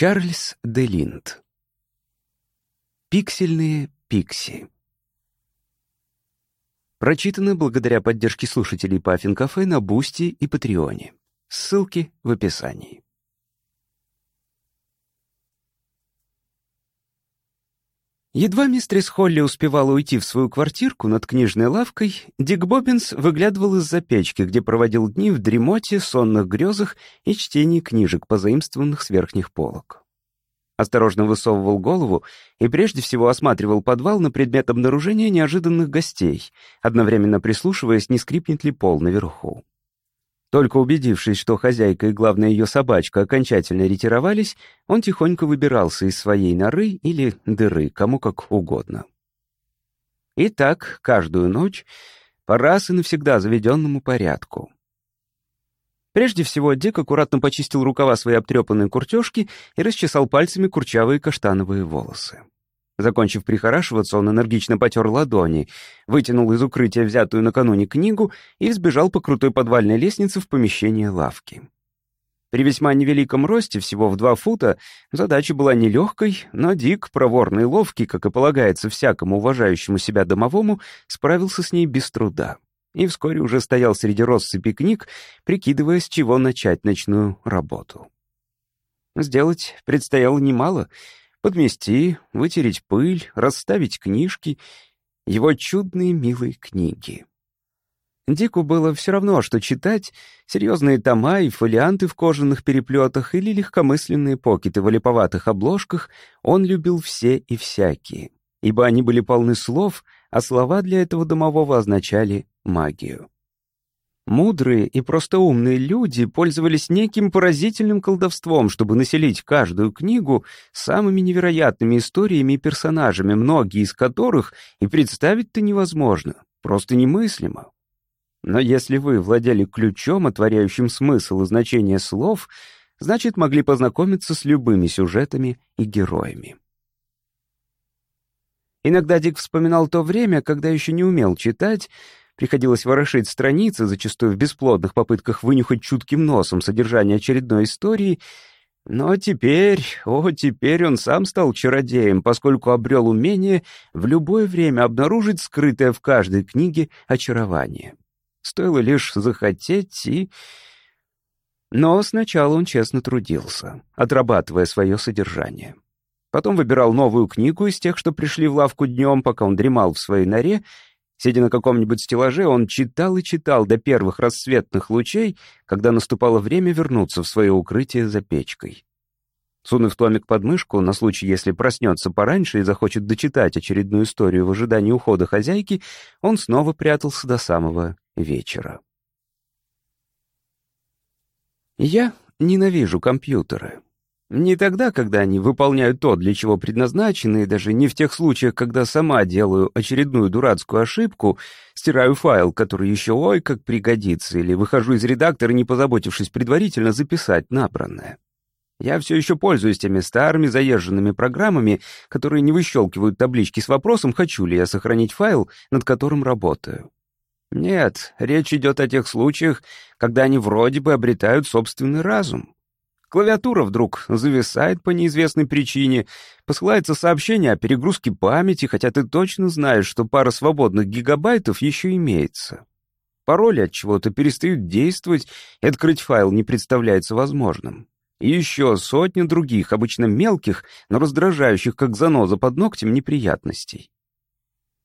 Чарльз де Линд. Пиксельные пикси. Прочитано благодаря поддержке слушателей Puffin Cafe на Boosty и Patreon е. Ссылки в описании. Едва мистрис Холли успевала уйти в свою квартирку над книжной лавкой, Дик Боббинс выглядывал из-за печки, где проводил дни в дремоте, сонных грезах и чтении книжек, позаимствованных с верхних полок. Осторожно высовывал голову и прежде всего осматривал подвал на предмет обнаружения неожиданных гостей, одновременно прислушиваясь, не скрипнет ли пол наверху. Только убедившись, что хозяйка и, главная ее собачка окончательно ретировались, он тихонько выбирался из своей норы или дыры, кому как угодно. И так каждую ночь по раз и навсегда заведенному порядку. Прежде всего, Дик аккуратно почистил рукава своей обтрепанной куртежки и расчесал пальцами курчавые каштановые волосы. Закончив прихорашиваться, он энергично потер ладони, вытянул из укрытия взятую накануне книгу и сбежал по крутой подвальной лестнице в помещение лавки. При весьма невеликом росте, всего в два фута, задача была нелегкой, но Дик, проворный и ловкий, как и полагается всякому уважающему себя домовому, справился с ней без труда. И вскоре уже стоял среди россыпи книг, прикидывая, с чего начать ночную работу. Сделать предстояло немало — подмести, вытереть пыль, расставить книжки, его чудные милые книги. Дику было все равно, что читать серьезные тома и фолианты в кожаных переплетах или легкомысленные покеты в олиповатых обложках, он любил все и всякие, ибо они были полны слов, а слова для этого домового означали магию. Мудрые и просто умные люди пользовались неким поразительным колдовством, чтобы населить каждую книгу самыми невероятными историями и персонажами, многие из которых и представить-то невозможно, просто немыслимо. Но если вы владели ключом, отворяющим смысл и значение слов, значит, могли познакомиться с любыми сюжетами и героями. Иногда Дик вспоминал то время, когда еще не умел читать, Приходилось ворошить страницы, зачастую в бесплодных попытках вынюхать чутким носом содержание очередной истории. Но теперь, о, теперь он сам стал чародеем, поскольку обрел умение в любое время обнаружить скрытое в каждой книге очарование. Стоило лишь захотеть и... Но сначала он честно трудился, отрабатывая свое содержание. Потом выбирал новую книгу из тех, что пришли в лавку днем, пока он дремал в своей норе, Сидя на каком-нибудь стеллаже, он читал и читал до первых рассветных лучей, когда наступало время вернуться в свое укрытие за печкой. Сунув томик под мышку, на случай, если проснется пораньше и захочет дочитать очередную историю в ожидании ухода хозяйки, он снова прятался до самого вечера. Я ненавижу компьютеры. Не тогда, когда они выполняют то, для чего предназначены, и даже не в тех случаях, когда сама делаю очередную дурацкую ошибку, стираю файл, который еще ой как пригодится, или выхожу из редактора, не позаботившись предварительно записать набранное. Я все еще пользуюсь теми старыми заезженными программами, которые не выщелкивают таблички с вопросом, хочу ли я сохранить файл, над которым работаю. Нет, речь идет о тех случаях, когда они вроде бы обретают собственный разум. Клавиатура вдруг зависает по неизвестной причине, посылается сообщение о перегрузке памяти, хотя ты точно знаешь, что пара свободных гигабайтов еще имеется. Пароли от чего-то перестают действовать, и открыть файл не представляется возможным. И еще сотни других, обычно мелких, но раздражающих, как заноза под ногтем, неприятностей.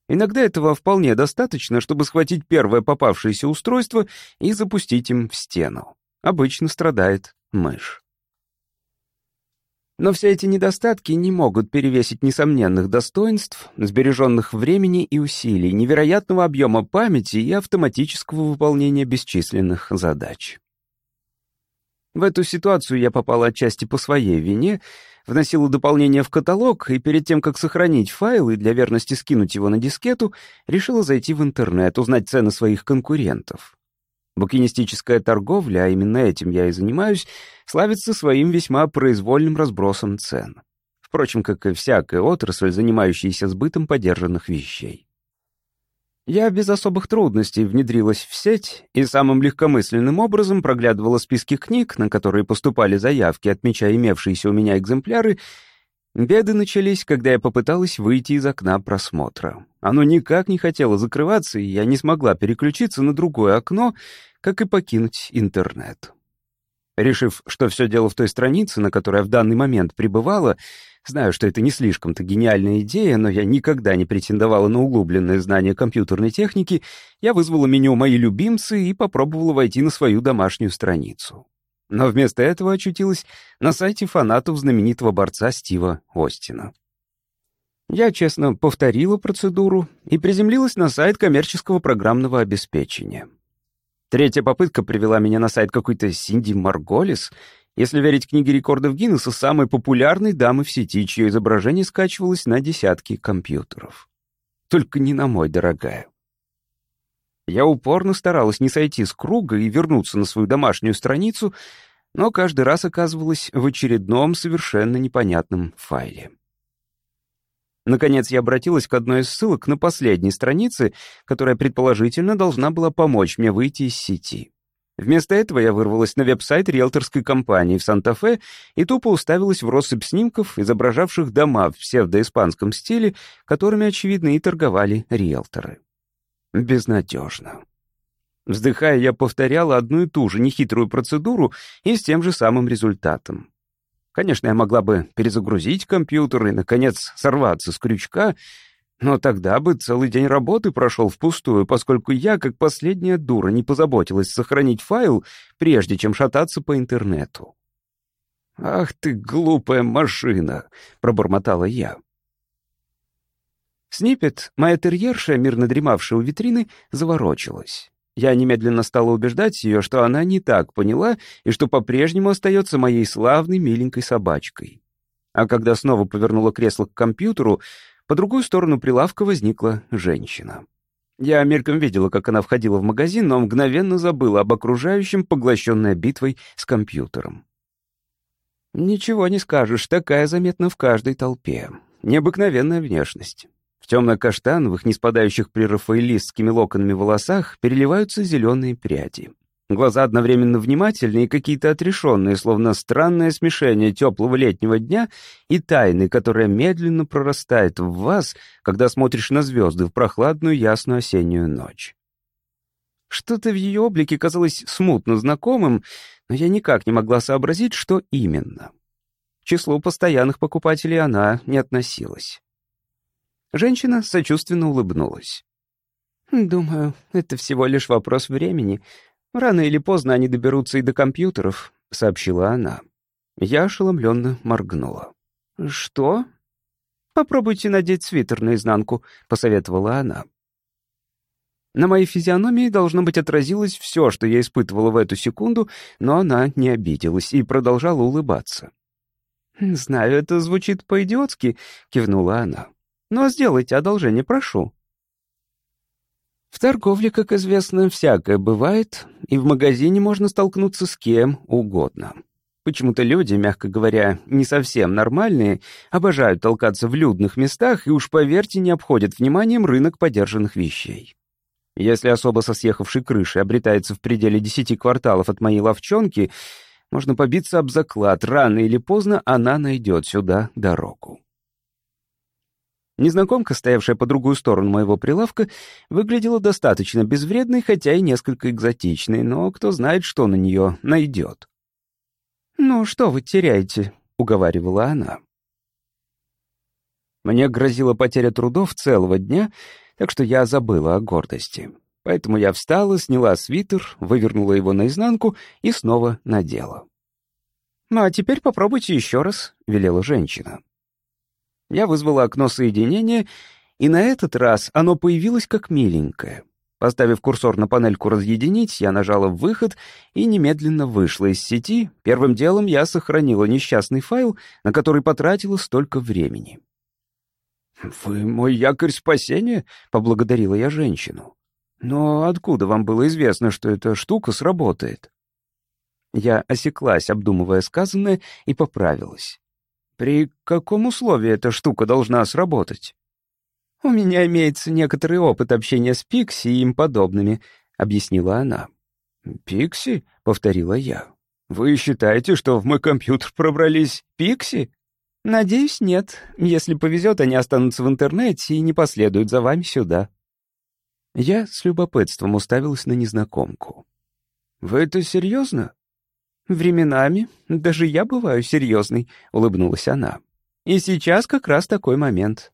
Иногда этого вполне достаточно, чтобы схватить первое попавшееся устройство и запустить им в стену. Обычно страдает мышь. Но все эти недостатки не могут перевесить несомненных достоинств, сбереженных времени и усилий, невероятного объема памяти и автоматического выполнения бесчисленных задач. В эту ситуацию я попал отчасти по своей вине, вносила дополнение в каталог, и перед тем, как сохранить файл и для верности скинуть его на дискету, решила зайти в интернет, узнать цены своих конкурентов. Букинистическая торговля, а именно этим я и занимаюсь, славится своим весьма произвольным разбросом цен. Впрочем, как и всякая отрасль, занимающаяся сбытом подержанных вещей. Я без особых трудностей внедрилась в сеть и самым легкомысленным образом проглядывала списки книг, на которые поступали заявки, отмечая имевшиеся у меня экземпляры, Беды начались, когда я попыталась выйти из окна просмотра. Оно никак не хотело закрываться, и я не смогла переключиться на другое окно, как и покинуть интернет. Решив, что все дело в той странице, на которой я в данный момент пребывала, знаю, что это не слишком-то гениальная идея, но я никогда не претендовала на углубленное знание компьютерной техники, я вызвала меню «Мои любимцы» и попробовала войти на свою домашнюю страницу но вместо этого очутилась на сайте фанатов знаменитого борца Стива Остина. Я, честно, повторила процедуру и приземлилась на сайт коммерческого программного обеспечения. Третья попытка привела меня на сайт какой-то Синди Марголис, если верить книге рекордов Гиннесса, самой популярной дамы в сети, чье изображение скачивалось на десятки компьютеров. Только не на мой, дорогая. Я упорно старалась не сойти с круга и вернуться на свою домашнюю страницу, но каждый раз оказывалась в очередном совершенно непонятном файле. Наконец я обратилась к одной из ссылок на последней странице, которая предположительно должна была помочь мне выйти из сети. Вместо этого я вырвалась на веб-сайт риэлторской компании в Санта-Фе и тупо уставилась в россыпь снимков, изображавших дома в псевдоиспанском стиле, которыми, очевидно, и торговали риэлторы безнадежно. Вздыхая, я повторяла одну и ту же нехитрую процедуру и с тем же самым результатом. Конечно, я могла бы перезагрузить компьютер и, наконец, сорваться с крючка, но тогда бы целый день работы прошел впустую, поскольку я, как последняя дура, не позаботилась сохранить файл, прежде чем шататься по интернету. «Ах ты, глупая машина!» — пробормотала я. Снипет, моя терьерша, мирно дремавшая у витрины, заворочилась. Я немедленно стала убеждать ее, что она не так поняла и что по-прежнему остается моей славной миленькой собачкой. А когда снова повернула кресло к компьютеру, по другую сторону прилавка возникла женщина. Я мельком видела, как она входила в магазин, но мгновенно забыла об окружающем, поглощенная битвой с компьютером. Ничего не скажешь, такая заметна в каждой толпе. Необыкновенная внешность. В темно-каштановых, не спадающих прерафаэлистскими локонами волосах, переливаются зеленые пряди. Глаза одновременно внимательные и какие-то отрешенные, словно странное смешение теплого летнего дня и тайны, которая медленно прорастает в вас, когда смотришь на звезды в прохладную ясную осеннюю ночь. Что-то в ее облике казалось смутно знакомым, но я никак не могла сообразить, что именно. К числу постоянных покупателей она не относилась. Женщина сочувственно улыбнулась. «Думаю, это всего лишь вопрос времени. Рано или поздно они доберутся и до компьютеров», — сообщила она. Я ошеломленно моргнула. «Что?» «Попробуйте надеть свитер наизнанку», — посоветовала она. На моей физиономии должно быть отразилось все, что я испытывала в эту секунду, но она не обиделась и продолжала улыбаться. «Знаю, это звучит по-идиотски», — кивнула она. Но сделайте одолжение, прошу». В торговле, как известно, всякое бывает, и в магазине можно столкнуться с кем угодно. Почему-то люди, мягко говоря, не совсем нормальные, обожают толкаться в людных местах и уж, поверьте, не обходят вниманием рынок подержанных вещей. Если особо со съехавшей крыши обретается в пределе десяти кварталов от моей ловчонки, можно побиться об заклад, рано или поздно она найдет сюда дорогу. Незнакомка, стоявшая по другую сторону моего прилавка, выглядела достаточно безвредной, хотя и несколько экзотичной, но кто знает, что на нее найдет. «Ну, что вы теряете?» — уговаривала она. Мне грозила потеря трудов целого дня, так что я забыла о гордости. Поэтому я встала, сняла свитер, вывернула его наизнанку и снова надела. «Ну, «А теперь попробуйте еще раз», — велела женщина. Я вызвала окно соединения, и на этот раз оно появилось как миленькое. Поставив курсор на панельку «Разъединить», я нажала «Выход» и немедленно вышла из сети. Первым делом я сохранила несчастный файл, на который потратила столько времени. «Вы мой якорь спасения?» — поблагодарила я женщину. «Но откуда вам было известно, что эта штука сработает?» Я осеклась, обдумывая сказанное, и поправилась. При каком условии эта штука должна сработать? «У меня имеется некоторый опыт общения с Пикси и им подобными», — объяснила она. «Пикси?» — повторила я. «Вы считаете, что в мой компьютер пробрались Пикси?» «Надеюсь, нет. Если повезет, они останутся в интернете и не последуют за вами сюда». Я с любопытством уставилась на незнакомку. «Вы это серьезно?» «Временами даже я бываю серьезной», — улыбнулась она. «И сейчас как раз такой момент».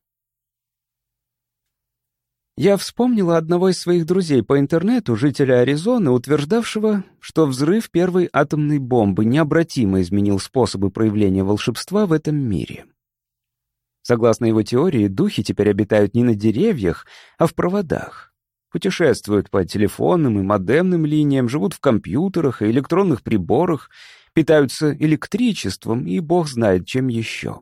Я вспомнила одного из своих друзей по интернету, жителя Аризоны, утверждавшего, что взрыв первой атомной бомбы необратимо изменил способы проявления волшебства в этом мире. Согласно его теории, духи теперь обитают не на деревьях, а в проводах путешествуют по телефонным и модемным линиям, живут в компьютерах и электронных приборах, питаются электричеством и бог знает чем еще.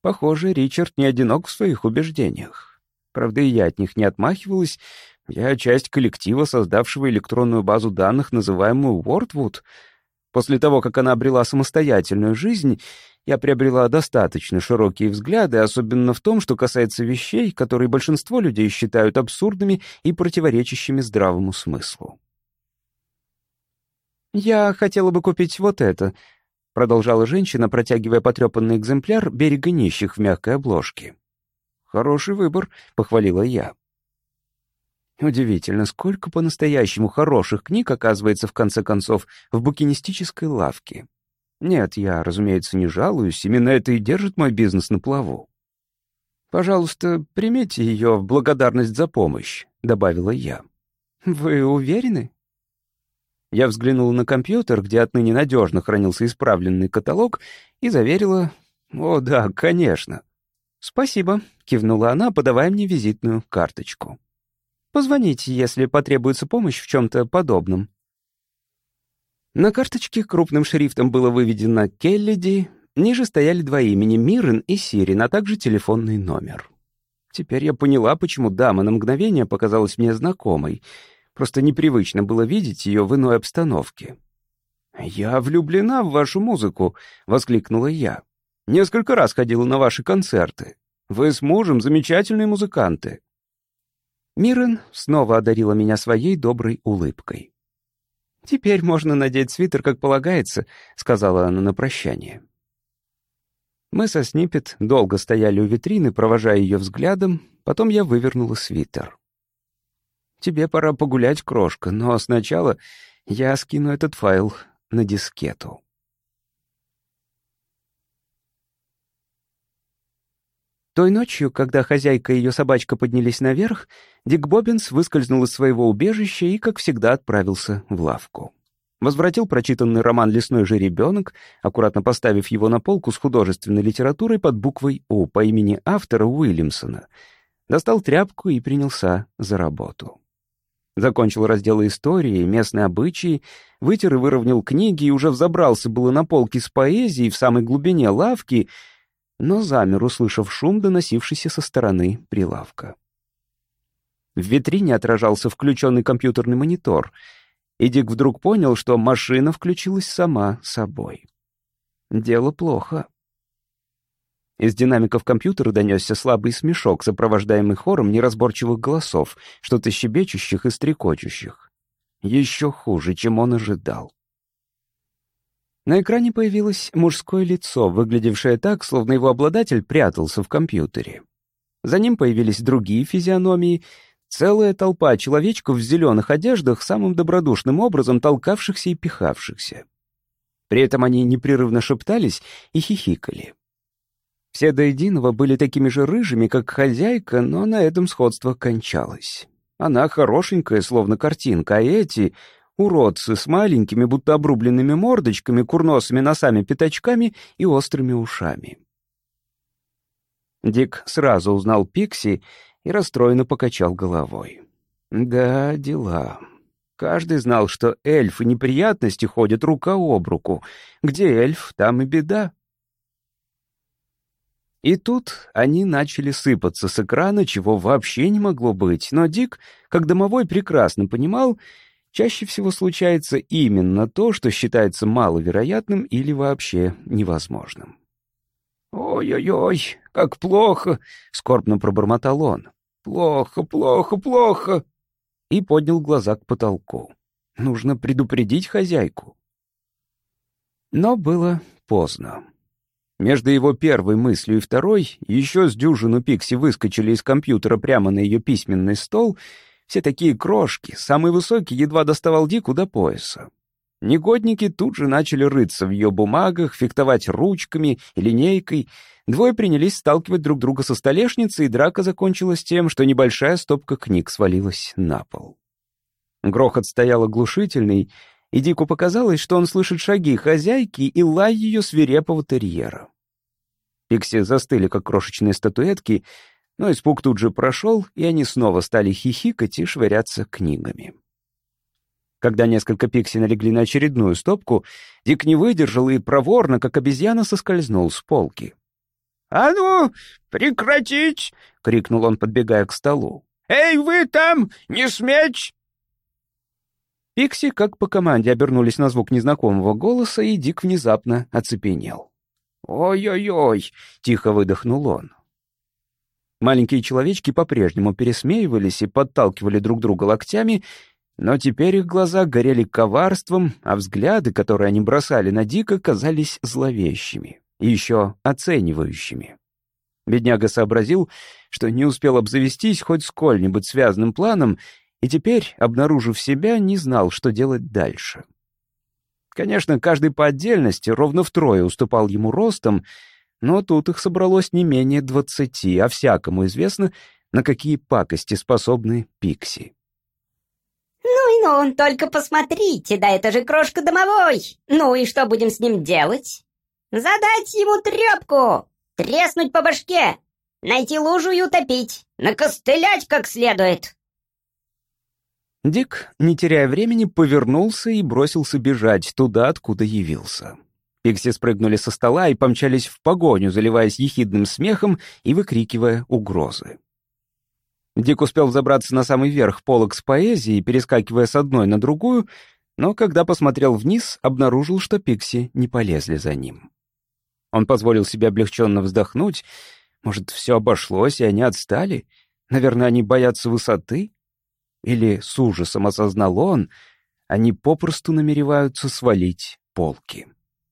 Похоже, Ричард не одинок в своих убеждениях. Правда, и я от них не отмахивалась. Я часть коллектива, создавшего электронную базу данных, называемую Wordwood. После того, как она обрела самостоятельную жизнь, я приобрела достаточно широкие взгляды, особенно в том, что касается вещей, которые большинство людей считают абсурдными и противоречащими здравому смыслу. «Я хотела бы купить вот это», — продолжала женщина, протягивая потрепанный экземпляр берега нищих в мягкой обложке. «Хороший выбор», — похвалила я. Удивительно, сколько по-настоящему хороших книг оказывается, в конце концов, в букинистической лавке. Нет, я, разумеется, не жалуюсь, именно это и держит мой бизнес на плаву. «Пожалуйста, примите ее в благодарность за помощь», — добавила я. «Вы уверены?» Я взглянула на компьютер, где отныне надежно хранился исправленный каталог, и заверила «О, да, конечно». «Спасибо», — кивнула она, подавая мне визитную карточку. «Позвоните, если потребуется помощь в чем-то подобном». На карточке крупным шрифтом было выведено «Келлиди», ниже стояли два имени — Мирен и Сирин, а также телефонный номер. Теперь я поняла, почему дама на мгновение показалась мне знакомой. Просто непривычно было видеть ее в иной обстановке. «Я влюблена в вашу музыку», — воскликнула я. «Несколько раз ходила на ваши концерты. Вы с мужем замечательные музыканты». Мирен снова одарила меня своей доброй улыбкой. «Теперь можно надеть свитер, как полагается», — сказала она на прощание. Мы со Снипет долго стояли у витрины, провожая ее взглядом, потом я вывернула свитер. «Тебе пора погулять, крошка, но сначала я скину этот файл на дискету». Той ночью, когда хозяйка и ее собачка поднялись наверх, Дик Боббинс выскользнул из своего убежища и, как всегда, отправился в лавку. Возвратил прочитанный роман «Лесной же ребенок», аккуратно поставив его на полку с художественной литературой под буквой «У» по имени автора Уильямсона. Достал тряпку и принялся за работу. Закончил разделы истории, местные обычаи, вытер и выровнял книги, и уже взобрался было на полке с поэзией в самой глубине лавки — но замер, услышав шум, доносившийся со стороны прилавка. В витрине отражался включенный компьютерный монитор, и Дик вдруг понял, что машина включилась сама собой. Дело плохо. Из динамиков компьютера донесся слабый смешок, сопровождаемый хором неразборчивых голосов, что-то щебечущих и стрекочущих. Еще хуже, чем он ожидал. На экране появилось мужское лицо, выглядевшее так, словно его обладатель прятался в компьютере. За ним появились другие физиономии, целая толпа человечков в зеленых одеждах, самым добродушным образом толкавшихся и пихавшихся. При этом они непрерывно шептались и хихикали. Все до единого были такими же рыжими, как хозяйка, но на этом сходство кончалось. Она хорошенькая, словно картинка, а эти Уродцы с маленькими, будто обрубленными мордочками, курносыми носами, пятачками и острыми ушами. Дик сразу узнал Пикси и расстроенно покачал головой. «Да, дела. Каждый знал, что эльф и неприятности ходят рука об руку. Где эльф, там и беда». И тут они начали сыпаться с экрана, чего вообще не могло быть, но Дик, как домовой, прекрасно понимал — чаще всего случается именно то, что считается маловероятным или вообще невозможным. «Ой-ой-ой, как плохо!» — скорбно пробормотал он. «Плохо, плохо, плохо!» И поднял глаза к потолку. «Нужно предупредить хозяйку». Но было поздно. Между его первой мыслью и второй еще с дюжину Пикси выскочили из компьютера прямо на ее письменный стол — все такие крошки, самый высокий едва доставал Дику до пояса. Негодники тут же начали рыться в ее бумагах, фехтовать ручками и линейкой. Двое принялись сталкивать друг друга со столешницы, и драка закончилась тем, что небольшая стопка книг свалилась на пол. Грохот стоял оглушительный, и Дику показалось, что он слышит шаги хозяйки и лай ее свирепого терьера. Пикси застыли, как крошечные статуэтки — но испуг тут же прошел, и они снова стали хихикать и швыряться книгами. Когда несколько пикси налегли на очередную стопку, Дик не выдержал и проворно, как обезьяна, соскользнул с полки. «А ну, прекратить!» — крикнул он, подбегая к столу. «Эй, вы там! Не сметь!» Пикси, как по команде, обернулись на звук незнакомого голоса, и Дик внезапно оцепенел. «Ой-ой-ой!» — тихо выдохнул он. Маленькие человечки по-прежнему пересмеивались и подталкивали друг друга локтями, но теперь их глаза горели коварством, а взгляды, которые они бросали на Дика, казались зловещими и еще оценивающими. Бедняга сообразил, что не успел обзавестись хоть сколь-нибудь связанным планом, и теперь, обнаружив себя, не знал, что делать дальше. Конечно, каждый по отдельности ровно втрое уступал ему ростом, но тут их собралось не менее двадцати, а всякому известно, на какие пакости способны пикси. «Ну и ну, он только посмотрите, да это же крошка домовой! Ну и что будем с ним делать? Задать ему трепку, треснуть по башке, найти лужу и утопить, накостылять как следует!» Дик, не теряя времени, повернулся и бросился бежать туда, откуда явился. Пикси спрыгнули со стола и помчались в погоню, заливаясь ехидным смехом и выкрикивая угрозы. Дик успел взобраться на самый верх полок с поэзией, перескакивая с одной на другую, но когда посмотрел вниз, обнаружил, что Пикси не полезли за ним. Он позволил себе облегченно вздохнуть. Может, все обошлось, и они отстали? Наверное, они боятся высоты? Или с ужасом осознал он, они попросту намереваются свалить полки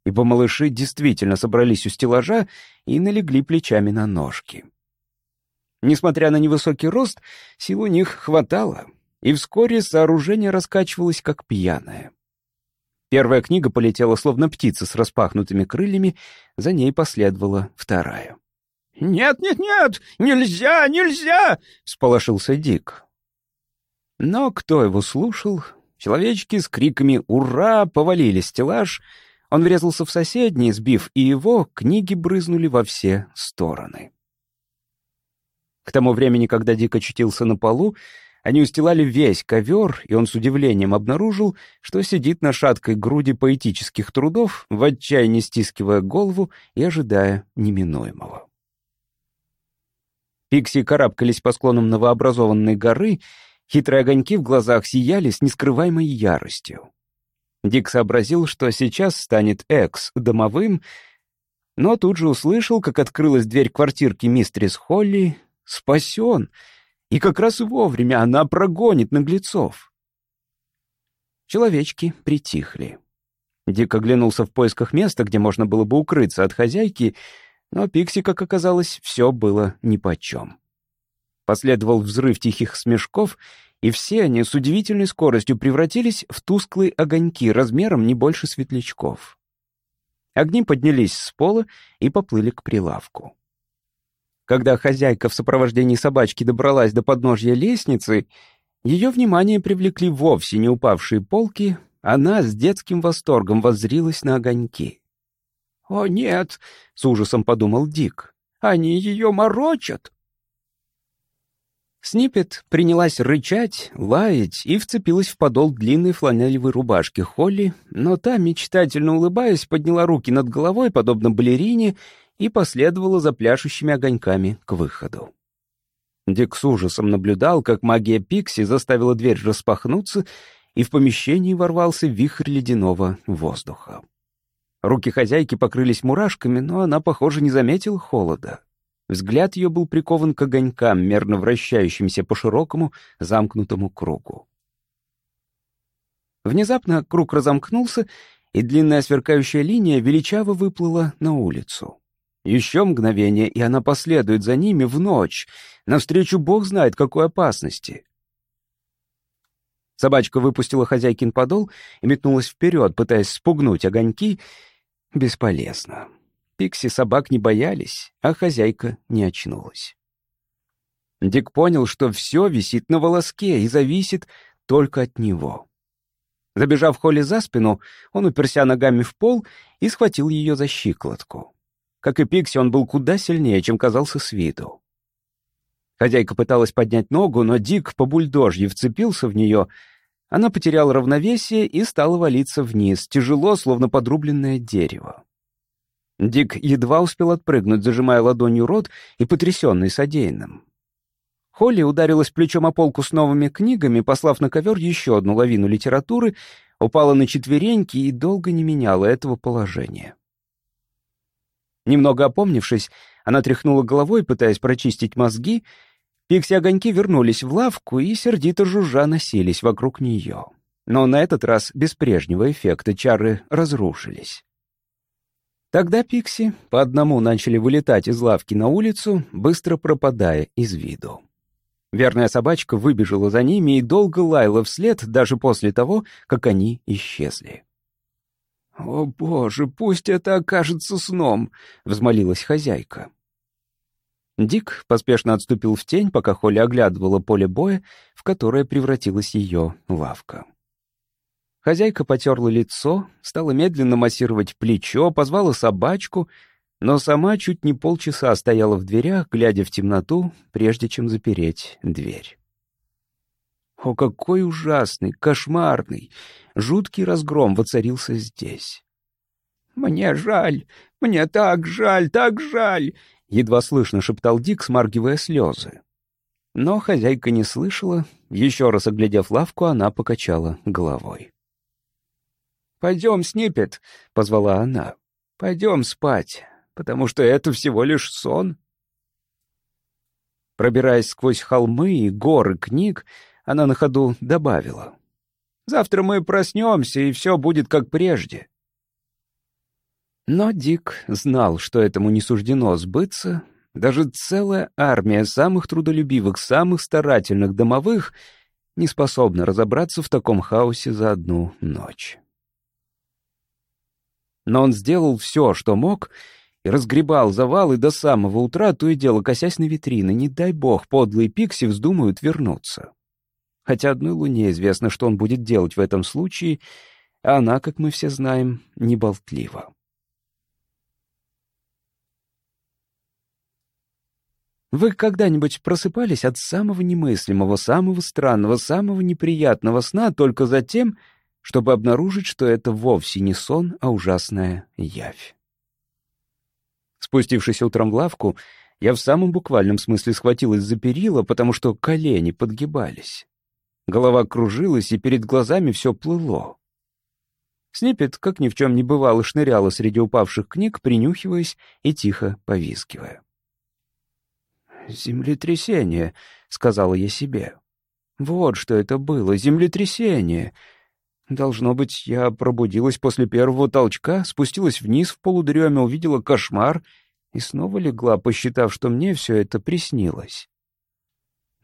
ибо малыши действительно собрались у стеллажа и налегли плечами на ножки. Несмотря на невысокий рост, сил у них хватало, и вскоре сооружение раскачивалось как пьяное. Первая книга полетела словно птица с распахнутыми крыльями, за ней последовала вторая. «Нет, нет, нет! Нельзя, нельзя!» — сполошился Дик. Но кто его слушал? Человечки с криками «Ура!» повалили стеллаж — он врезался в соседний, сбив и его, книги брызнули во все стороны. К тому времени, когда Дик очутился на полу, они устилали весь ковер, и он с удивлением обнаружил, что сидит на шаткой груди поэтических трудов, в отчаянии стискивая голову и ожидая неминуемого. Пикси карабкались по склонам новообразованной горы, хитрые огоньки в глазах сияли с нескрываемой яростью. Дик сообразил, что сейчас станет Экс домовым, но тут же услышал, как открылась дверь квартирки мистерис Холли. «Спасен!» И как раз вовремя она прогонит наглецов. Человечки притихли. Дик оглянулся в поисках места, где можно было бы укрыться от хозяйки, но Пикси, как оказалось, все было нипочем. Последовал взрыв тихих смешков — и все они с удивительной скоростью превратились в тусклые огоньки размером не больше светлячков. Огни поднялись с пола и поплыли к прилавку. Когда хозяйка в сопровождении собачки добралась до подножья лестницы, ее внимание привлекли вовсе не упавшие полки, она с детским восторгом воззрилась на огоньки. «О, нет!» — с ужасом подумал Дик. «Они ее морочат!» Снипет принялась рычать, лаять и вцепилась в подол длинной фланелевой рубашки Холли, но та, мечтательно улыбаясь, подняла руки над головой, подобно балерине, и последовала за пляшущими огоньками к выходу. Дик с ужасом наблюдал, как магия Пикси заставила дверь распахнуться, и в помещении ворвался вихрь ледяного воздуха. Руки хозяйки покрылись мурашками, но она, похоже, не заметила холода. Взгляд ее был прикован к огонькам, мерно вращающимся по широкому, замкнутому кругу. Внезапно круг разомкнулся, и длинная сверкающая линия величаво выплыла на улицу. Еще мгновение, и она последует за ними в ночь, навстречу бог знает какой опасности. Собачка выпустила хозяйкин подол и метнулась вперед, пытаясь спугнуть огоньки. Бесполезно. Пикси собак не боялись, а хозяйка не очнулась. Дик понял, что все висит на волоске и зависит только от него. Забежав Холли за спину, он уперся ногами в пол и схватил ее за щиколотку. Как и Пикси, он был куда сильнее, чем казался с виду. Хозяйка пыталась поднять ногу, но Дик по бульдожье вцепился в нее. Она потеряла равновесие и стала валиться вниз, тяжело, словно подрубленное дерево. Дик едва успел отпрыгнуть, зажимая ладонью рот и потрясенный содеянным. Холли ударилась плечом о полку с новыми книгами, послав на ковер еще одну лавину литературы, упала на четвереньки и долго не меняла этого положения. Немного опомнившись, она тряхнула головой, пытаясь прочистить мозги. Пикси-огоньки вернулись в лавку и сердито жужжа носились вокруг нее. Но на этот раз без прежнего эффекта чары разрушились. Тогда пикси по одному начали вылетать из лавки на улицу, быстро пропадая из виду. Верная собачка выбежала за ними и долго лаяла вслед, даже после того, как они исчезли. «О боже, пусть это окажется сном!» — взмолилась хозяйка. Дик поспешно отступил в тень, пока Холли оглядывала поле боя, в которое превратилась ее лавка. Хозяйка потерла лицо, стала медленно массировать плечо, позвала собачку, но сама чуть не полчаса стояла в дверях, глядя в темноту, прежде чем запереть дверь. О, какой ужасный, кошмарный, жуткий разгром воцарился здесь. «Мне жаль, мне так жаль, так жаль!» — едва слышно шептал Дик, смаргивая слезы. Но хозяйка не слышала. Еще раз оглядев лавку, она покачала головой. «Пойдем, Снипет», — позвала она. «Пойдем спать, потому что это всего лишь сон». Пробираясь сквозь холмы и горы книг, она на ходу добавила. «Завтра мы проснемся, и все будет как прежде». Но Дик знал, что этому не суждено сбыться. Даже целая армия самых трудолюбивых, самых старательных домовых не способна разобраться в таком хаосе за одну ночь. Но он сделал все, что мог, и разгребал завалы до самого утра, то и дело косясь на витрины. Не дай бог, подлые пикси вздумают вернуться. Хотя одной Луне известно, что он будет делать в этом случае, а она, как мы все знаем, неболтлива. Вы когда-нибудь просыпались от самого немыслимого, самого странного, самого неприятного сна только за тем, чтобы обнаружить, что это вовсе не сон, а ужасная явь. Спустившись утром в лавку, я в самом буквальном смысле схватилась за перила, потому что колени подгибались. Голова кружилась, и перед глазами все плыло. Снипет, как ни в чем не бывало, шныряла среди упавших книг, принюхиваясь и тихо повискивая. «Землетрясение», — сказала я себе. «Вот что это было, землетрясение, Должно быть, я пробудилась после первого толчка, спустилась вниз в полудреме, увидела кошмар и снова легла, посчитав, что мне все это приснилось.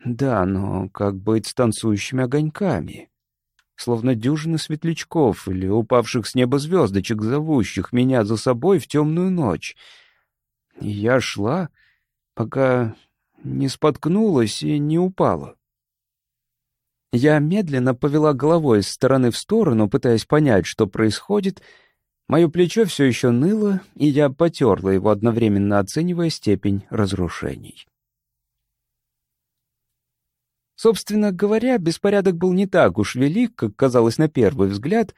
Да, но как быть с танцующими огоньками? Словно дюжина светлячков или упавших с неба звездочек, зовущих меня за собой в темную ночь. И я шла, пока не споткнулась и не упала. Я медленно повела головой из стороны в сторону, пытаясь понять, что происходит. Мое плечо все еще ныло, и я потерла его, одновременно оценивая степень разрушений. Собственно говоря, беспорядок был не так уж велик, как казалось на первый взгляд.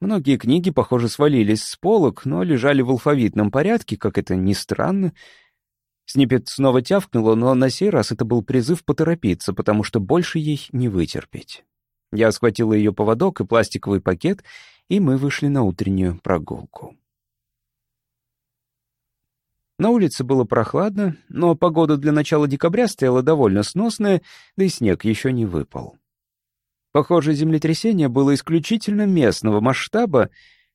Многие книги, похоже, свалились с полок, но лежали в алфавитном порядке, как это ни странно — Снипет снова тявкнула, но на сей раз это был призыв поторопиться, потому что больше ей не вытерпеть. Я схватила ее поводок и пластиковый пакет, и мы вышли на утреннюю прогулку. На улице было прохладно, но погода для начала декабря стояла довольно сносная, да и снег еще не выпал. Похоже, землетрясение было исключительно местного масштаба,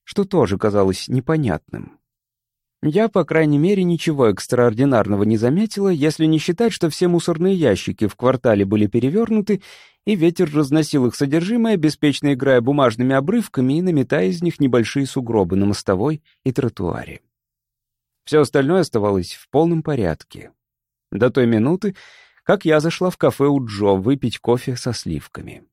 что тоже казалось непонятным. Я, по крайней мере, ничего экстраординарного не заметила, если не считать, что все мусорные ящики в квартале были перевернуты, и ветер разносил их содержимое, беспечно играя бумажными обрывками и наметая из них небольшие сугробы на мостовой и тротуаре. Все остальное оставалось в полном порядке. До той минуты, как я зашла в кафе у Джо выпить кофе со сливками.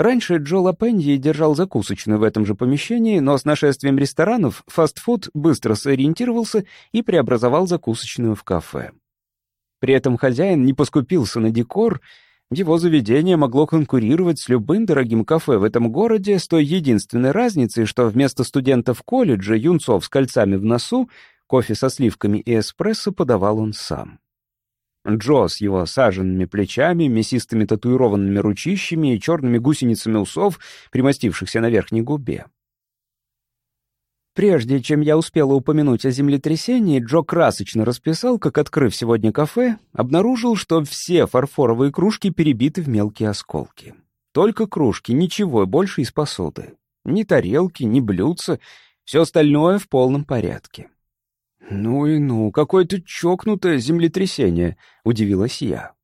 Раньше Джо Лапенди держал закусочную в этом же помещении, но с нашествием ресторанов фастфуд быстро сориентировался и преобразовал закусочную в кафе. При этом хозяин не поскупился на декор, его заведение могло конкурировать с любым дорогим кафе в этом городе с той единственной разницей, что вместо студентов колледжа юнцов с кольцами в носу кофе со сливками и эспрессо подавал он сам. Джо с его саженными плечами, мясистыми татуированными ручищами и черными гусеницами усов, примостившихся на верхней губе. Прежде чем я успела упомянуть о землетрясении, Джо красочно расписал, как, открыв сегодня кафе, обнаружил, что все фарфоровые кружки перебиты в мелкие осколки. Только кружки, ничего больше из посуды. Ни тарелки, ни блюдца, все остальное в полном порядке. «Ну и ну, какое-то чокнутое землетрясение», — удивилась я.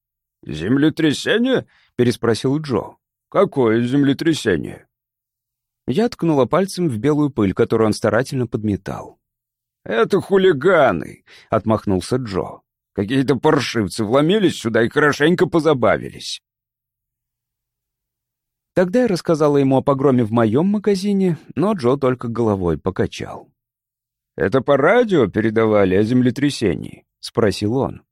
«Землетрясение?» — переспросил Джо. «Какое землетрясение?» Я ткнула пальцем в белую пыль, которую он старательно подметал. «Это хулиганы!» — отмахнулся Джо. «Какие-то паршивцы вломились сюда и хорошенько позабавились». Тогда я рассказала ему о погроме в моем магазине, но Джо только головой покачал. «Это по радио передавали о землетрясении?» — спросил он.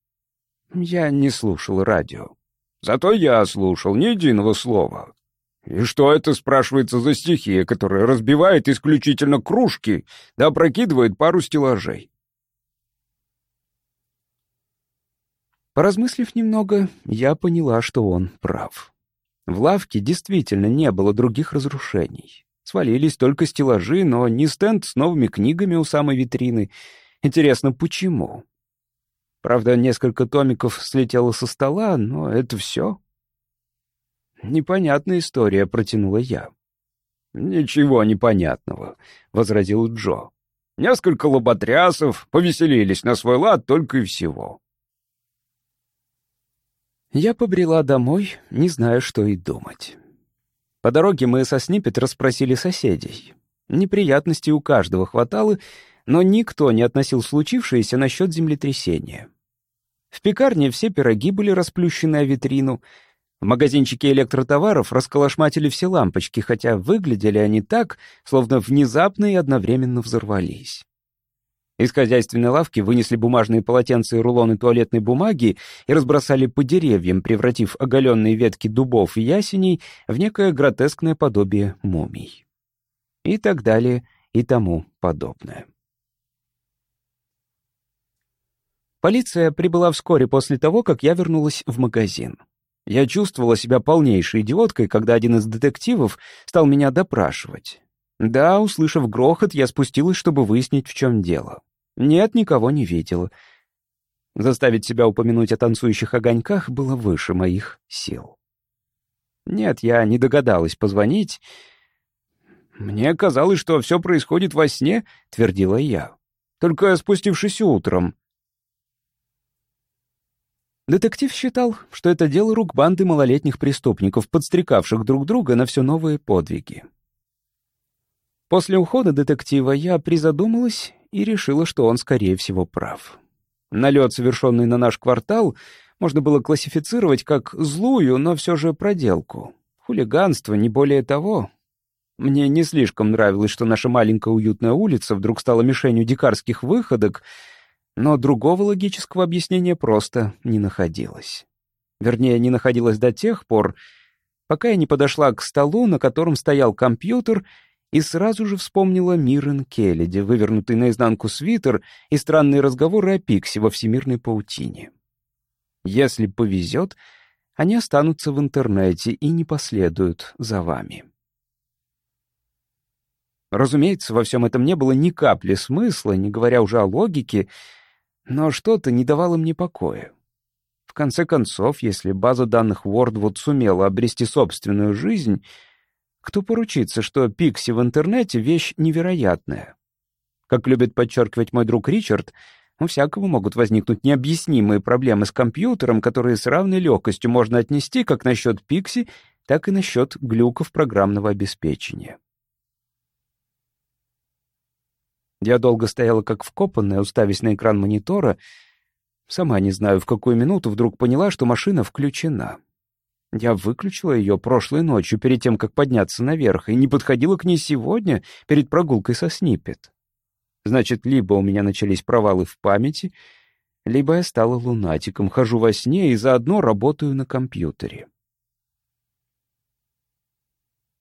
Я не слушал радио. Зато я слушал ни единого слова. И что это, спрашивается, за стихия, которая разбивает исключительно кружки, да опрокидывает пару стеллажей? Поразмыслив немного, я поняла, что он прав. В лавке действительно не было других разрушений. Свалились только стеллажи, но не стенд с новыми книгами у самой витрины. Интересно, почему? Правда, несколько томиков слетело со стола, но это все. «Непонятная история», — протянула я. «Ничего непонятного», — возразил Джо. «Несколько лоботрясов повеселились на свой лад только и всего». Я побрела домой, не зная, что и думать. По дороге мы со Снипет расспросили соседей. Неприятностей у каждого хватало, но никто не относил случившееся насчет землетрясения. В пекарне все пироги были расплющены о витрину, в магазинчике электротоваров расколошматили все лампочки, хотя выглядели они так, словно внезапно и одновременно взорвались. Из хозяйственной лавки вынесли бумажные полотенца и рулоны туалетной бумаги и разбросали по деревьям, превратив оголенные ветки дубов и ясеней в некое гротескное подобие мумий. И так далее, и тому подобное. Полиция прибыла вскоре после того, как я вернулась в магазин. Я чувствовала себя полнейшей идиоткой, когда один из детективов стал меня допрашивать. Да, услышав грохот, я спустилась, чтобы выяснить, в чем дело. Нет, никого не видела. Заставить себя упомянуть о танцующих огоньках было выше моих сил. Нет, я не догадалась позвонить. «Мне казалось, что все происходит во сне», — твердила я. «Только спустившись утром». Детектив считал, что это дело рук банды малолетних преступников, подстрекавших друг друга на все новые подвиги. После ухода детектива я призадумалась и решила, что он, скорее всего, прав. Налет, совершенный на наш квартал, можно было классифицировать как злую, но все же проделку. Хулиганство, не более того. Мне не слишком нравилось, что наша маленькая уютная улица вдруг стала мишенью дикарских выходок, но другого логического объяснения просто не находилось. Вернее, не находилось до тех пор, пока я не подошла к столу, на котором стоял компьютер — и сразу же вспомнила Мирен Келлиди, вывернутый наизнанку свитер и странные разговоры о Пиксе во всемирной паутине. Если повезет, они останутся в интернете и не последуют за вами. Разумеется, во всем этом не было ни капли смысла, не говоря уже о логике, но что-то не давало мне покоя. В конце концов, если база данных Уордвуд сумела обрести собственную жизнь — кто поручится, что пикси в интернете — вещь невероятная? Как любит подчеркивать мой друг Ричард, у всякого могут возникнуть необъяснимые проблемы с компьютером, которые с равной легкостью можно отнести как насчет пикси, так и насчет глюков программного обеспечения. Я долго стояла как вкопанная, уставясь на экран монитора. Сама не знаю, в какую минуту вдруг поняла, что машина включена. Я выключила ее прошлой ночью перед тем, как подняться наверх, и не подходила к ней сегодня перед прогулкой со Сниппет. Значит, либо у меня начались провалы в памяти, либо я стала лунатиком, хожу во сне и заодно работаю на компьютере.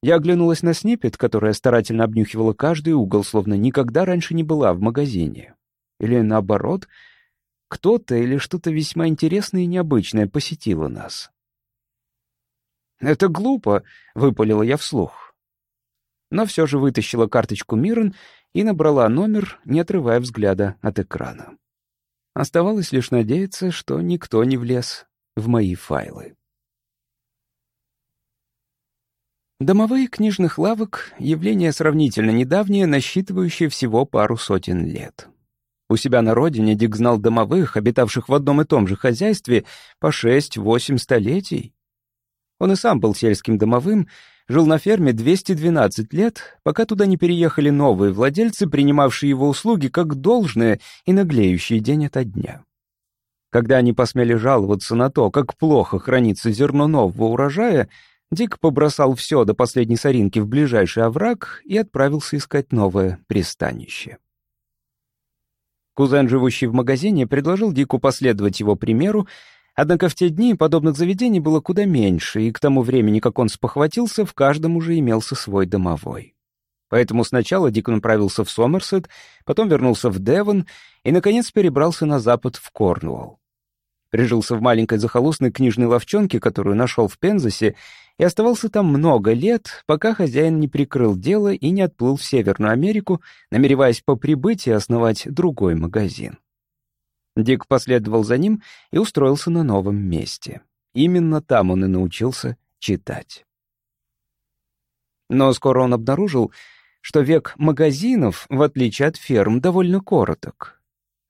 Я оглянулась на Сниппет, которая старательно обнюхивала каждый угол, словно никогда раньше не была в магазине. Или наоборот, кто-то или что-то весьма интересное и необычное посетило нас. «Это глупо», — выпалила я вслух. Но все же вытащила карточку Мирон и набрала номер, не отрывая взгляда от экрана. Оставалось лишь надеяться, что никто не влез в мои файлы. Домовые книжных лавок — явление сравнительно недавнее, насчитывающее всего пару сотен лет. У себя на родине Дик знал домовых, обитавших в одном и том же хозяйстве, по шесть-восемь столетий. Он и сам был сельским домовым, жил на ферме 212 лет, пока туда не переехали новые владельцы, принимавшие его услуги как должное и наглеющие день ото дня. Когда они посмели жаловаться на то, как плохо хранится зерно нового урожая, Дик побросал все до последней соринки в ближайший овраг и отправился искать новое пристанище. Кузен, живущий в магазине, предложил Дику последовать его примеру, Однако в те дни подобных заведений было куда меньше, и к тому времени, как он спохватился, в каждом уже имелся свой домовой. Поэтому сначала Дик направился в Сомерсет, потом вернулся в Девон и, наконец, перебрался на запад в Корнуолл. Прижился в маленькой захолустной книжной ловчонке, которую нашел в Пензасе, и оставался там много лет, пока хозяин не прикрыл дело и не отплыл в Северную Америку, намереваясь по прибытии основать другой магазин. Дик последовал за ним и устроился на новом месте. Именно там он и научился читать. Но скоро он обнаружил, что век магазинов, в отличие от ферм, довольно короток.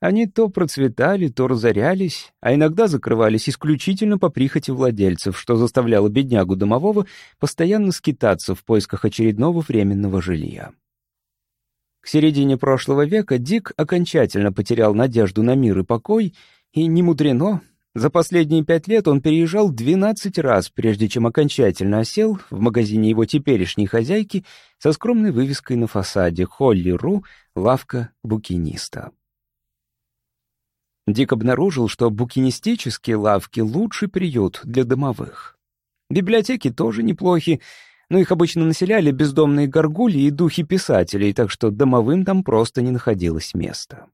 Они то процветали, то разорялись, а иногда закрывались исключительно по прихоти владельцев, что заставляло беднягу домового постоянно скитаться в поисках очередного временного жилья. К середине прошлого века Дик окончательно потерял надежду на мир и покой, и не мудрено. За последние пять лет он переезжал 12 раз, прежде чем окончательно осел в магазине его теперешней хозяйки со скромной вывеской на фасаде «Холли Ру. Лавка букиниста». Дик обнаружил, что букинистические лавки — лучший приют для домовых. Библиотеки тоже неплохи, но их обычно населяли бездомные горгульи и духи писателей, так что домовым там просто не находилось места.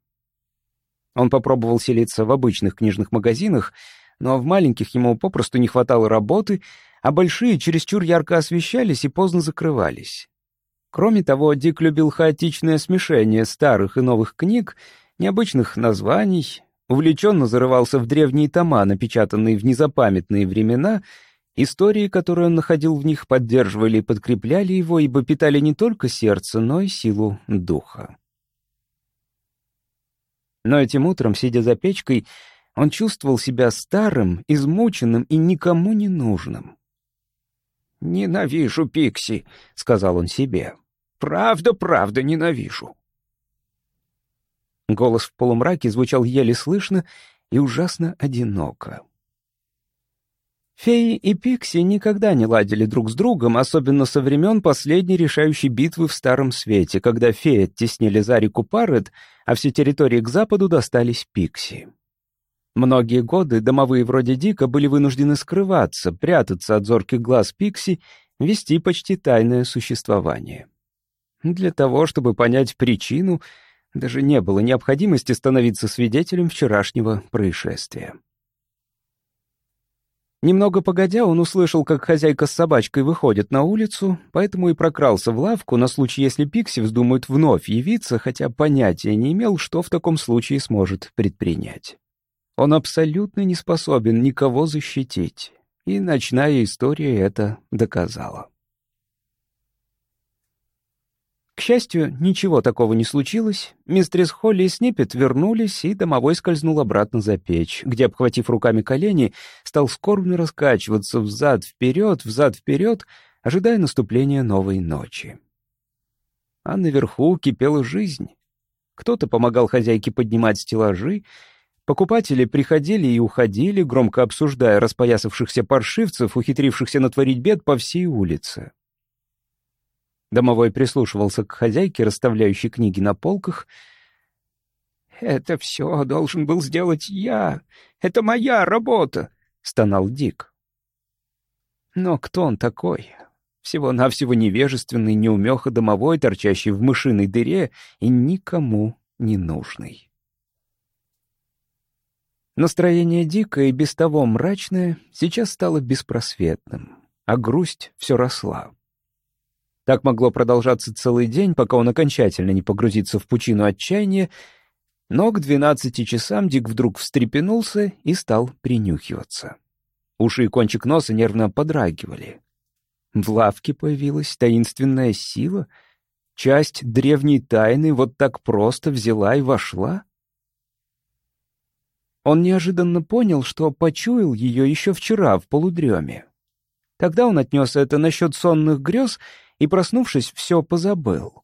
Он попробовал селиться в обычных книжных магазинах, но в маленьких ему попросту не хватало работы, а большие чересчур ярко освещались и поздно закрывались. Кроме того, Дик любил хаотичное смешение старых и новых книг, необычных названий, увлеченно зарывался в древние тома, напечатанные в незапамятные времена — Истории, которые он находил в них, поддерживали и подкрепляли его, ибо питали не только сердце, но и силу духа. Но этим утром, сидя за печкой, он чувствовал себя старым, измученным и никому не нужным. «Ненавижу Пикси», — сказал он себе. «Правда, правда, ненавижу». Голос в полумраке звучал еле слышно и ужасно одиноко. Феи и Пикси никогда не ладили друг с другом, особенно со времен последней решающей битвы в Старом Свете, когда феи оттеснили за реку Парет, а все территории к западу достались Пикси. Многие годы домовые вроде Дика были вынуждены скрываться, прятаться от зорких глаз Пикси, вести почти тайное существование. Для того, чтобы понять причину, даже не было необходимости становиться свидетелем вчерашнего происшествия. Немного погодя, он услышал, как хозяйка с собачкой выходит на улицу, поэтому и прокрался в лавку на случай, если Пикси вздумают вновь явиться, хотя понятия не имел, что в таком случае сможет предпринять. Он абсолютно не способен никого защитить, и ночная история это доказала. К счастью, ничего такого не случилось. Мистрис Холли и Сниппет вернулись, и домовой скользнул обратно за печь, где, обхватив руками колени, стал скорбно раскачиваться взад-вперед, взад-вперед, ожидая наступления новой ночи. А наверху кипела жизнь. Кто-то помогал хозяйке поднимать стеллажи, покупатели приходили и уходили, громко обсуждая распоясавшихся паршивцев, ухитрившихся натворить бед по всей улице. Домовой прислушивался к хозяйке, расставляющей книги на полках. «Это все должен был сделать я. Это моя работа», — стонал Дик. «Но кто он такой? Всего-навсего невежественный, неумеха домовой, торчащий в мышиной дыре и никому не нужный». Настроение Дика и без того мрачное сейчас стало беспросветным, а грусть все росла. Так могло продолжаться целый день, пока он окончательно не погрузится в пучину отчаяния, но к двенадцати часам Дик вдруг встрепенулся и стал принюхиваться. Уши и кончик носа нервно подрагивали. В лавке появилась таинственная сила. Часть древней тайны вот так просто взяла и вошла. Он неожиданно понял, что почуял ее еще вчера в полудреме. Тогда он отнес это насчет сонных грез — и, проснувшись, все позабыл.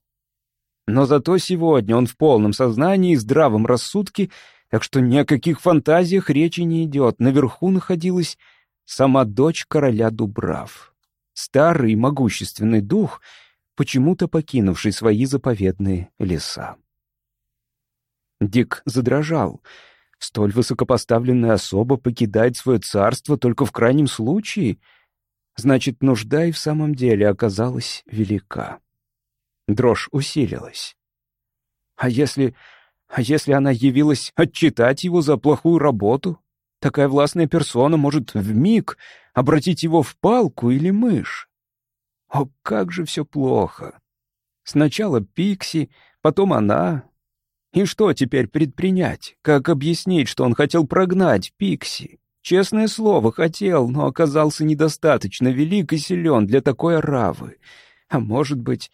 Но зато сегодня он в полном сознании и здравом рассудке, так что ни о каких фантазиях речи не идет. Наверху находилась сама дочь короля Дубрав. Старый и могущественный дух, почему-то покинувший свои заповедные леса. Дик задрожал. Столь высокопоставленная особа покидает свое царство только в крайнем случае — Значит, нужда и в самом деле оказалась велика. Дрожь усилилась. А если... А если она явилась отчитать его за плохую работу? Такая властная персона может в миг обратить его в палку или мышь. О, как же все плохо. Сначала Пикси, потом она. И что теперь предпринять? Как объяснить, что он хотел прогнать Пикси? Честное слово, хотел, но оказался недостаточно велик и силен для такой равы. А может быть,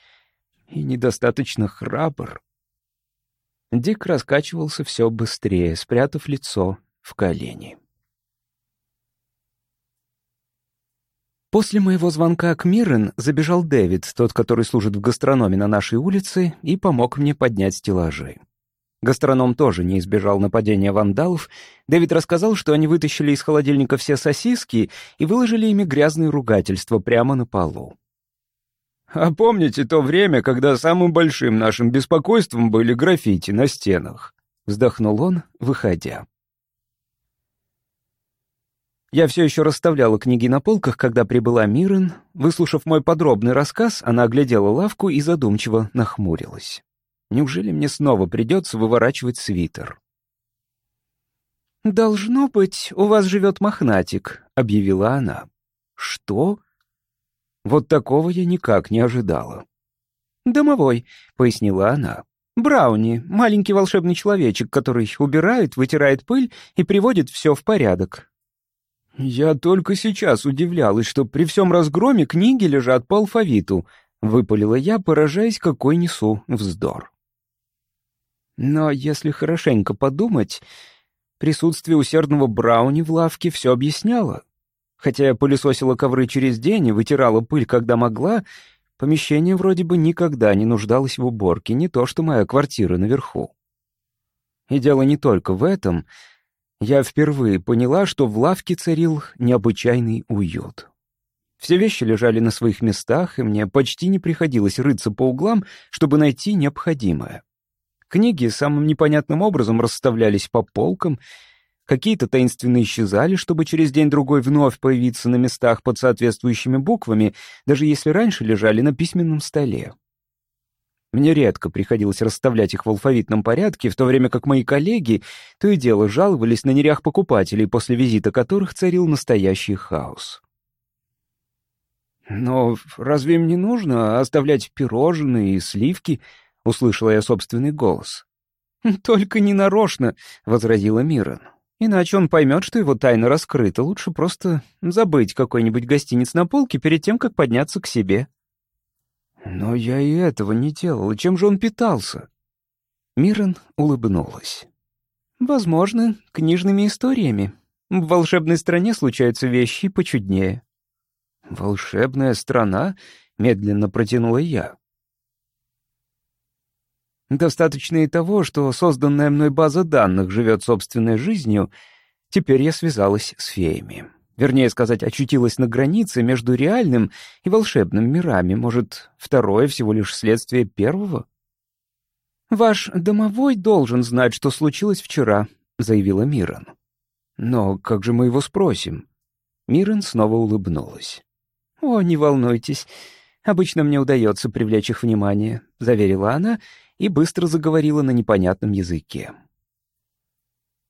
и недостаточно храбр. Дик раскачивался все быстрее, спрятав лицо в колени. После моего звонка к Мирен забежал Дэвид, тот, который служит в гастрономе на нашей улице, и помог мне поднять стеллажи. Гастроном тоже не избежал нападения вандалов. Дэвид рассказал, что они вытащили из холодильника все сосиски и выложили ими грязные ругательства прямо на полу. «А помните то время, когда самым большим нашим беспокойством были граффити на стенах?» — вздохнул он, выходя. Я все еще расставляла книги на полках, когда прибыла Мирен. Выслушав мой подробный рассказ, она оглядела лавку и задумчиво нахмурилась. Неужели мне снова придется выворачивать свитер? «Должно быть, у вас живет мохнатик», — объявила она. «Что?» Вот такого я никак не ожидала. «Домовой», — пояснила она. «Брауни — маленький волшебный человечек, который убирает, вытирает пыль и приводит все в порядок». «Я только сейчас удивлялась, что при всем разгроме книги лежат по алфавиту», — выпалила я, поражаясь, какой несу вздор. Но если хорошенько подумать, присутствие усердного Брауни в лавке все объясняло. Хотя я пылесосила ковры через день и вытирала пыль, когда могла, помещение вроде бы никогда не нуждалось в уборке, не то что моя квартира наверху. И дело не только в этом. Я впервые поняла, что в лавке царил необычайный уют. Все вещи лежали на своих местах, и мне почти не приходилось рыться по углам, чтобы найти необходимое — Книги самым непонятным образом расставлялись по полкам, какие-то таинственно исчезали, чтобы через день-другой вновь появиться на местах под соответствующими буквами, даже если раньше лежали на письменном столе. Мне редко приходилось расставлять их в алфавитном порядке, в то время как мои коллеги то и дело жаловались на нерях покупателей, после визита которых царил настоящий хаос. «Но разве им не нужно оставлять пирожные и сливки?» — услышала я собственный голос. «Хм, «Только не нарочно», — возразила Мирон. «Иначе он поймет, что его тайна раскрыта. Лучше просто забыть какой-нибудь гостиниц на полке перед тем, как подняться к себе». «Но я и этого не делала. Чем же он питался?» Мирон улыбнулась. «Возможно, книжными историями. В волшебной стране случаются вещи почуднее». «Волшебная страна?» — медленно протянула я. Достаточно и того, что созданная мной база данных живет собственной жизнью, теперь я связалась с феями. Вернее сказать, очутилась на границе между реальным и волшебным мирами. Может, второе всего лишь следствие первого? «Ваш домовой должен знать, что случилось вчера», — заявила Мирон. «Но как же мы его спросим?» Мирон снова улыбнулась. «О, не волнуйтесь, обычно мне удается привлечь их внимание», — заверила она, — и быстро заговорила на непонятном языке.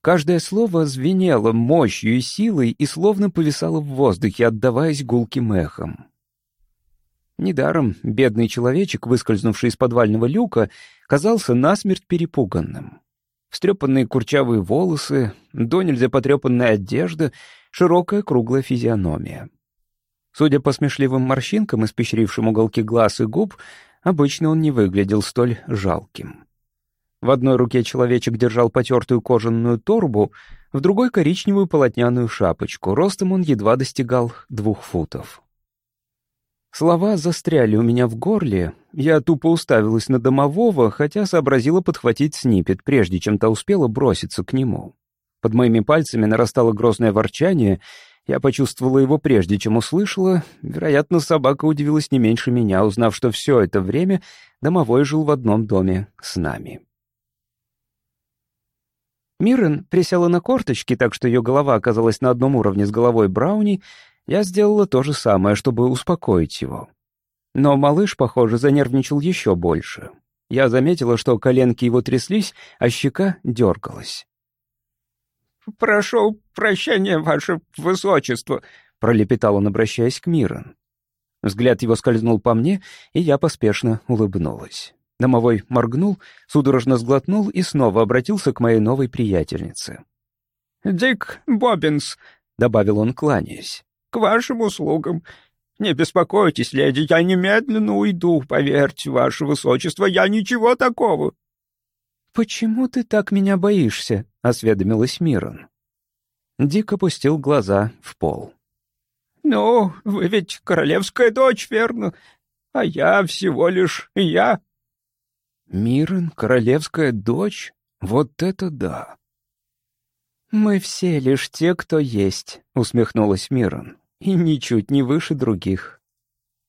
Каждое слово звенело мощью и силой и словно повисало в воздухе, отдаваясь гулким эхом. Недаром бедный человечек, выскользнувший из подвального люка, казался насмерть перепуганным. Встрепанные курчавые волосы, до нельзя потрепанная одежда, широкая круглая физиономия. Судя по смешливым морщинкам, испещрившим уголки глаз и губ, Обычно он не выглядел столь жалким. В одной руке человечек держал потертую кожаную торбу, в другой — коричневую полотняную шапочку. Ростом он едва достигал двух футов. Слова застряли у меня в горле. Я тупо уставилась на домового, хотя сообразила подхватить снипет, прежде чем та успела броситься к нему. Под моими пальцами нарастало грозное ворчание — я почувствовала его прежде, чем услышала. Вероятно, собака удивилась не меньше меня, узнав, что все это время домовой жил в одном доме с нами. Мирен присела на корточки, так что ее голова оказалась на одном уровне с головой Брауни. Я сделала то же самое, чтобы успокоить его. Но малыш, похоже, занервничал еще больше. Я заметила, что коленки его тряслись, а щека дергалась прошу прощения, ваше высочество», — пролепетал он, обращаясь к Мирон. Взгляд его скользнул по мне, и я поспешно улыбнулась. Домовой моргнул, судорожно сглотнул и снова обратился к моей новой приятельнице. «Дик Боббинс», — добавил он, кланяясь, — «к вашим услугам. Не беспокойтесь, леди, я немедленно уйду, поверьте, ваше высочество, я ничего такого». «Почему ты так меня боишься?» — осведомилась Мирон. Дик опустил глаза в пол. «Ну, вы ведь королевская дочь, верно? А я всего лишь я». «Мирон, королевская дочь? Вот это да!» «Мы все лишь те, кто есть», — усмехнулась Мирон, «и ничуть не выше других».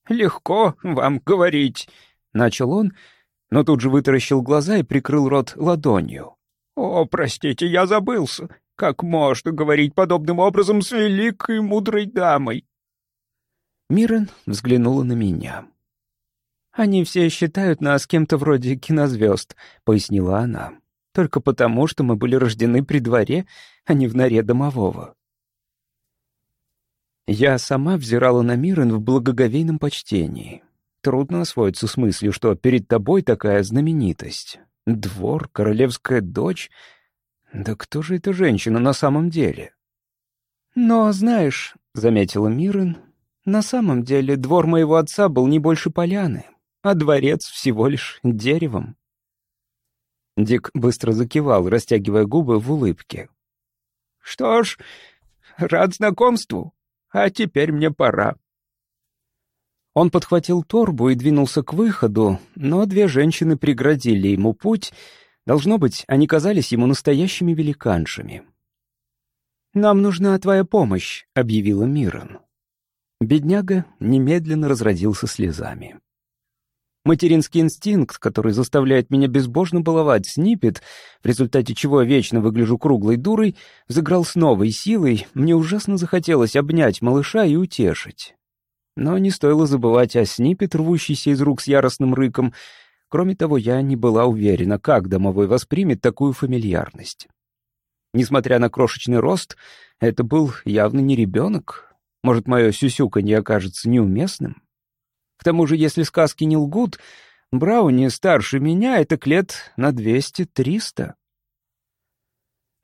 «Легко вам говорить», — начал он, — но тут же вытаращил глаза и прикрыл рот ладонью. «О, простите, я забылся. Как можно говорить подобным образом с великой мудрой дамой?» Мирен взглянула на меня. «Они все считают нас кем-то вроде кинозвезд», — пояснила она. «Только потому, что мы были рождены при дворе, а не в норе домового». Я сама взирала на Мирен в благоговейном почтении. Трудно освоиться с мыслью, что перед тобой такая знаменитость. Двор, королевская дочь. Да кто же эта женщина на самом деле? Но, знаешь, — заметила Мирен, — на самом деле двор моего отца был не больше поляны, а дворец всего лишь деревом. Дик быстро закивал, растягивая губы в улыбке. «Что ж, рад знакомству, а теперь мне пора», он подхватил торбу и двинулся к выходу, но две женщины преградили ему путь. Должно быть, они казались ему настоящими великаншами. «Нам нужна твоя помощь», — объявила Мирон. Бедняга немедленно разродился слезами. Материнский инстинкт, который заставляет меня безбожно баловать снипет, в результате чего я вечно выгляжу круглой дурой, взыграл с новой силой, мне ужасно захотелось обнять малыша и утешить. Но не стоило забывать о снипет, рвущейся из рук с яростным рыком. Кроме того, я не была уверена, как домовой воспримет такую фамильярность. Несмотря на крошечный рост, это был явно не ребенок. Может, мое сюсюканье окажется неуместным? К тому же, если сказки не лгут, Брауни старше меня, это лет на 200-300.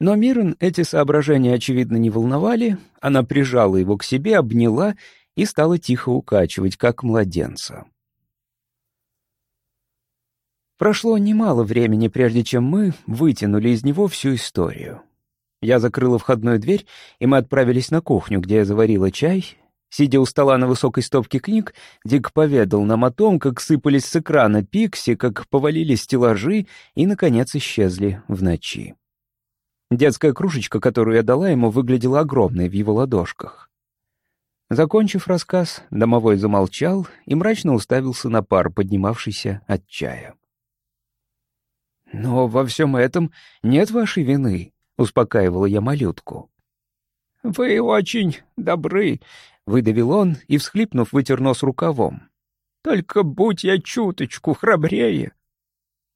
Но Мирон эти соображения, очевидно, не волновали. Она прижала его к себе, обняла — и стала тихо укачивать, как младенца. Прошло немало времени, прежде чем мы вытянули из него всю историю. Я закрыла входную дверь, и мы отправились на кухню, где я заварила чай. Сидя у стола на высокой стопке книг, Дик поведал нам о том, как сыпались с экрана пикси, как повалились стеллажи и, наконец, исчезли в ночи. Детская кружечка, которую я дала ему, выглядела огромной в его ладошках. Закончив рассказ, домовой замолчал и мрачно уставился на пар, поднимавшийся от чая. «Но во всем этом нет вашей вины», — успокаивала я малютку. «Вы очень добры», — выдавил он и, всхлипнув, вытер нос рукавом. «Только будь я чуточку храбрее».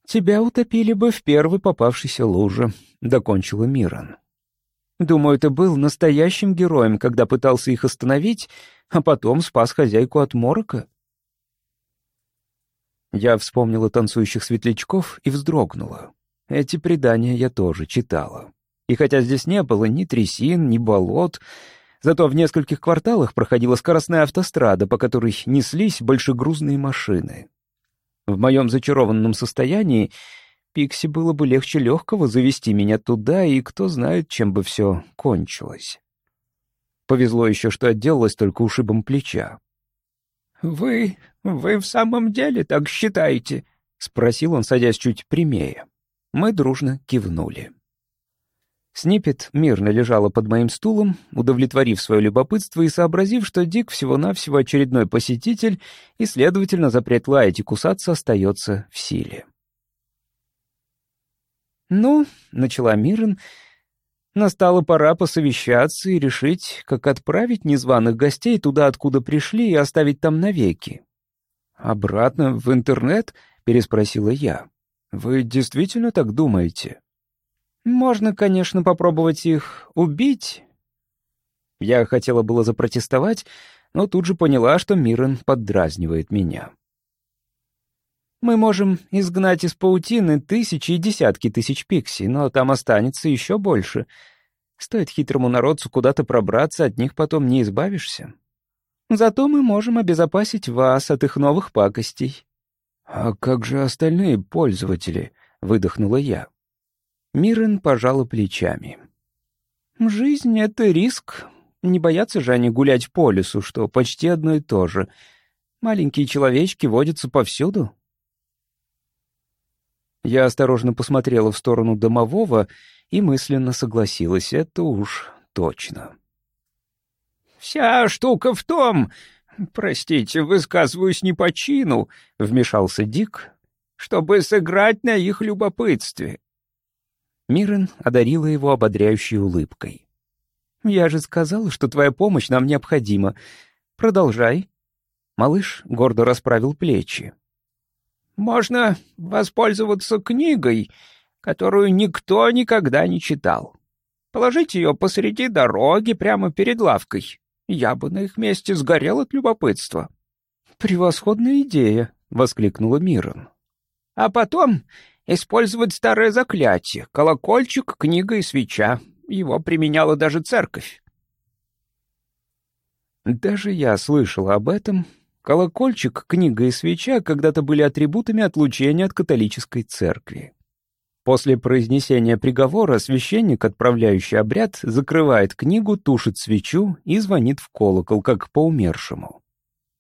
«Тебя утопили бы в первой попавшейся луже», — докончила Мирон. Думаю, ты был настоящим героем, когда пытался их остановить, а потом спас хозяйку от морока». Я вспомнила танцующих светлячков и вздрогнула. Эти предания я тоже читала. И хотя здесь не было ни трясин, ни болот, зато в нескольких кварталах проходила скоростная автострада, по которой неслись большегрузные машины. В моем зачарованном состоянии Пикси было бы легче легкого завести меня туда, и кто знает, чем бы все кончилось. Повезло еще, что отделалась только ушибом плеча. «Вы... вы в самом деле так считаете?» — спросил он, садясь чуть прямее. Мы дружно кивнули. Снипет мирно лежала под моим стулом, удовлетворив свое любопытство и сообразив, что Дик всего-навсего очередной посетитель, и, следовательно, запрет лаять и кусаться остается в силе. «Ну», — начала Мирен, — «настала пора посовещаться и решить, как отправить незваных гостей туда, откуда пришли, и оставить там навеки». «Обратно в интернет?» — переспросила я. «Вы действительно так думаете?» «Можно, конечно, попробовать их убить». Я хотела было запротестовать, но тут же поняла, что Мирен поддразнивает меня. Мы можем изгнать из паутины тысячи и десятки тысяч пикси, но там останется еще больше. Стоит хитрому народцу куда-то пробраться, от них потом не избавишься. Зато мы можем обезопасить вас от их новых пакостей». «А как же остальные пользователи?» — выдохнула я. Мирен пожала плечами. «Жизнь — это риск. Не боятся же они гулять по лесу, что почти одно и то же. Маленькие человечки водятся повсюду, я осторожно посмотрела в сторону домового и мысленно согласилась, это уж точно. «Вся штука в том, простите, высказываюсь не по чину», — вмешался Дик, — «чтобы сыграть на их любопытстве». Мирен одарила его ободряющей улыбкой. «Я же сказала, что твоя помощь нам необходима. Продолжай». Малыш гордо расправил плечи. Можно воспользоваться книгой, которую никто никогда не читал. Положить ее посреди дороги, прямо перед лавкой. Я бы на их месте сгорел от любопытства. «Превосходная идея!» — воскликнула Мирон. «А потом использовать старое заклятие — колокольчик, книга и свеча. Его применяла даже церковь». Даже я слышала об этом Колокольчик, книга и свеча когда-то были атрибутами отлучения от католической церкви. После произнесения приговора священник, отправляющий обряд, закрывает книгу, тушит свечу и звонит в колокол, как по умершему.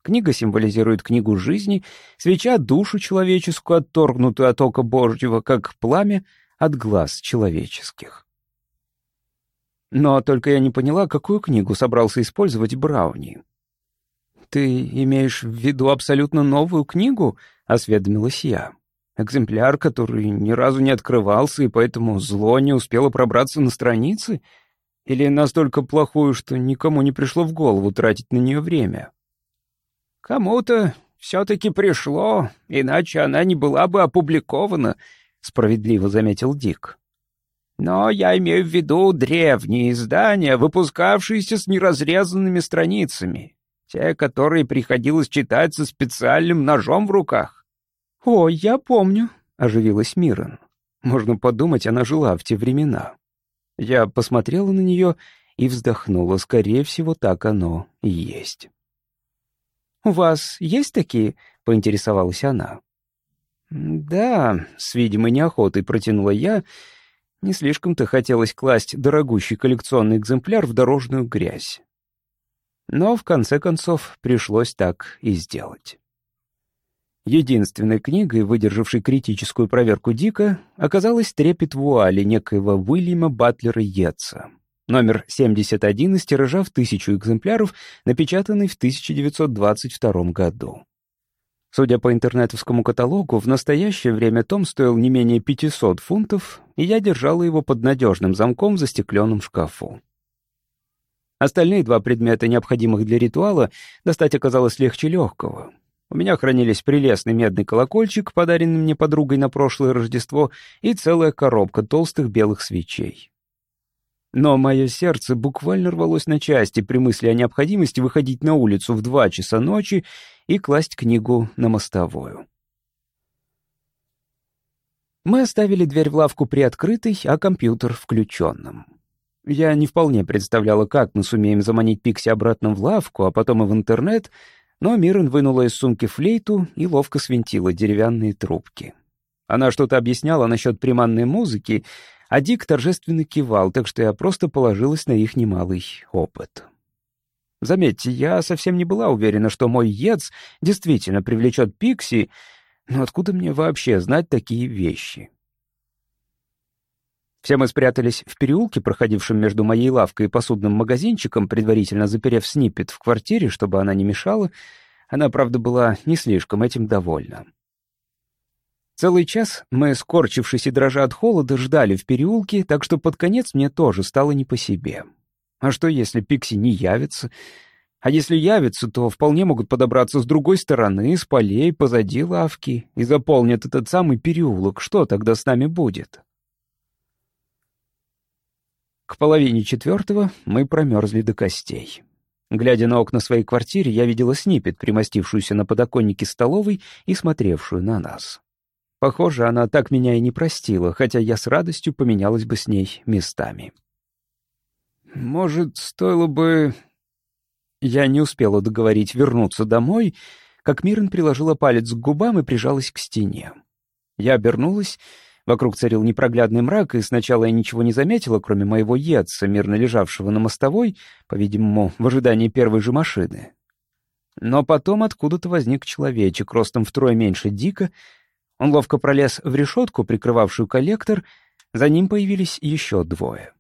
Книга символизирует книгу жизни, свеча — душу человеческую, отторгнутую от ока Божьего, как пламя от глаз человеческих. Но только я не поняла, какую книгу собрался использовать Брауни. «Ты имеешь в виду абсолютно новую книгу?» — осведомилась я. «Экземпляр, который ни разу не открывался, и поэтому зло не успело пробраться на страницы? Или настолько плохую, что никому не пришло в голову тратить на нее время?» «Кому-то все-таки пришло, иначе она не была бы опубликована», — справедливо заметил Дик. «Но я имею в виду древние издания, выпускавшиеся с неразрезанными страницами. Те, которые приходилось читать со специальным ножом в руках. «О, я помню», — оживилась Мирон. Можно подумать, она жила в те времена. Я посмотрела на нее и вздохнула. Скорее всего, так оно и есть. «У вас есть такие?» — поинтересовалась она. «Да», — с видимой неохотой протянула я. Не слишком-то хотелось класть дорогущий коллекционный экземпляр в дорожную грязь. Но в конце концов пришлось так и сделать. Единственной книгой, выдержавшей критическую проверку Дика, оказалась «Трепет вуали» некоего Уильяма Батлера Йетца, Номер 71 из тиража в тысячу экземпляров, напечатанный в 1922 году. Судя по интернетовскому каталогу, в настоящее время том стоил не менее 500 фунтов, и я держала его под надежным замком в застекленном шкафу. Остальные два предмета, необходимых для ритуала, достать оказалось легче легкого. У меня хранились прелестный медный колокольчик, подаренный мне подругой на прошлое Рождество, и целая коробка толстых белых свечей. Но мое сердце буквально рвалось на части при мысли о необходимости выходить на улицу в два часа ночи и класть книгу на мостовую. Мы оставили дверь в лавку приоткрытой, а компьютер включенным. Я не вполне представляла, как мы сумеем заманить Пикси обратно в лавку, а потом и в интернет, но Мирен вынула из сумки флейту и ловко свинтила деревянные трубки. Она что-то объясняла насчет приманной музыки, а Дик торжественно кивал, так что я просто положилась на их немалый опыт. Заметьте, я совсем не была уверена, что мой ец действительно привлечет Пикси, но откуда мне вообще знать такие вещи? Все мы спрятались в переулке, проходившем между моей лавкой и посудным магазинчиком, предварительно заперев снипет в квартире, чтобы она не мешала. Она, правда, была не слишком этим довольна. Целый час мы, скорчившись и дрожа от холода, ждали в переулке, так что под конец мне тоже стало не по себе. А что, если Пикси не явится? А если явится, то вполне могут подобраться с другой стороны, с полей, позади лавки, и заполнят этот самый переулок. Что тогда с нами будет? К половине четвертого мы промерзли до костей. Глядя на окна своей квартиры, я видела Снипет, примостившуюся на подоконнике столовой и смотревшую на нас. Похоже, она так меня и не простила, хотя я с радостью поменялась бы с ней местами. «Может, стоило бы...» Я не успела договорить вернуться домой, как Мирен приложила палец к губам и прижалась к стене. Я обернулась Вокруг царил непроглядный мрак, и сначала я ничего не заметила, кроме моего яца, мирно лежавшего на мостовой, по-видимому, в ожидании первой же машины. Но потом откуда-то возник человечек, ростом втрое меньше Дика. Он ловко пролез в решетку, прикрывавшую коллектор. За ним появились еще двое.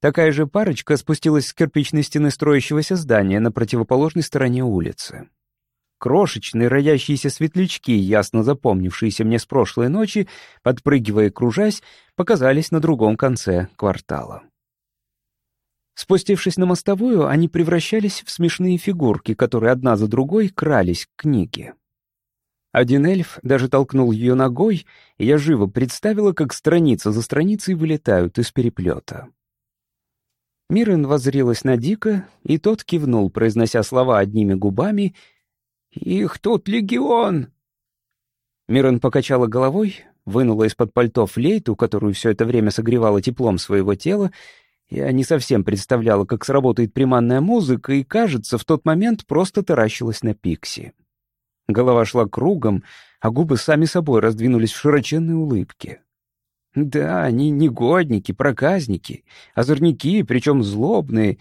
Такая же парочка спустилась с кирпичной стены строящегося здания на противоположной стороне улицы. Крошечные роящиеся светлячки, ясно запомнившиеся мне с прошлой ночи, подпрыгивая и кружась, показались на другом конце квартала. Спустившись на мостовую, они превращались в смешные фигурки, которые одна за другой крались к книге. Один эльф даже толкнул ее ногой, и я живо представила, как страница за страницей вылетают из переплета. Мирен воззрелась на Дика, и тот кивнул, произнося слова одними губами — «Их тут легион!» Мирон покачала головой, вынула из-под пальто флейту, которую все это время согревала теплом своего тела. Я не совсем представляла, как сработает приманная музыка, и, кажется, в тот момент просто таращилась на пикси. Голова шла кругом, а губы сами собой раздвинулись в широченной улыбке. Да, они негодники, проказники, озорники, причем злобные,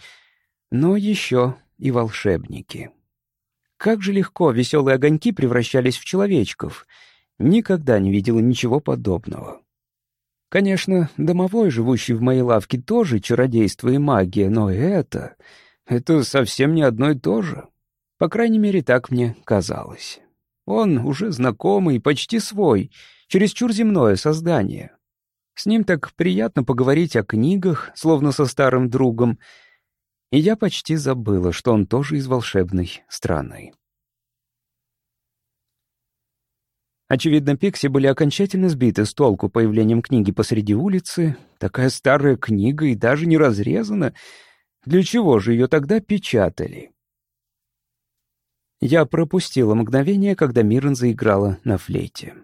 но еще и волшебники. Как же легко веселые огоньки превращались в человечков. Никогда не видела ничего подобного. Конечно, домовой, живущий в моей лавке, тоже чародейство и магия, но это... Это совсем не одно и то же. По крайней мере, так мне казалось. Он уже знакомый, почти свой, чересчур земное создание. С ним так приятно поговорить о книгах, словно со старым другом — и я почти забыла, что он тоже из волшебной страны. Очевидно, Пикси были окончательно сбиты с толку появлением книги посреди улицы. Такая старая книга и даже не разрезана. Для чего же ее тогда печатали? Я пропустила мгновение, когда Мирон заиграла на флейте.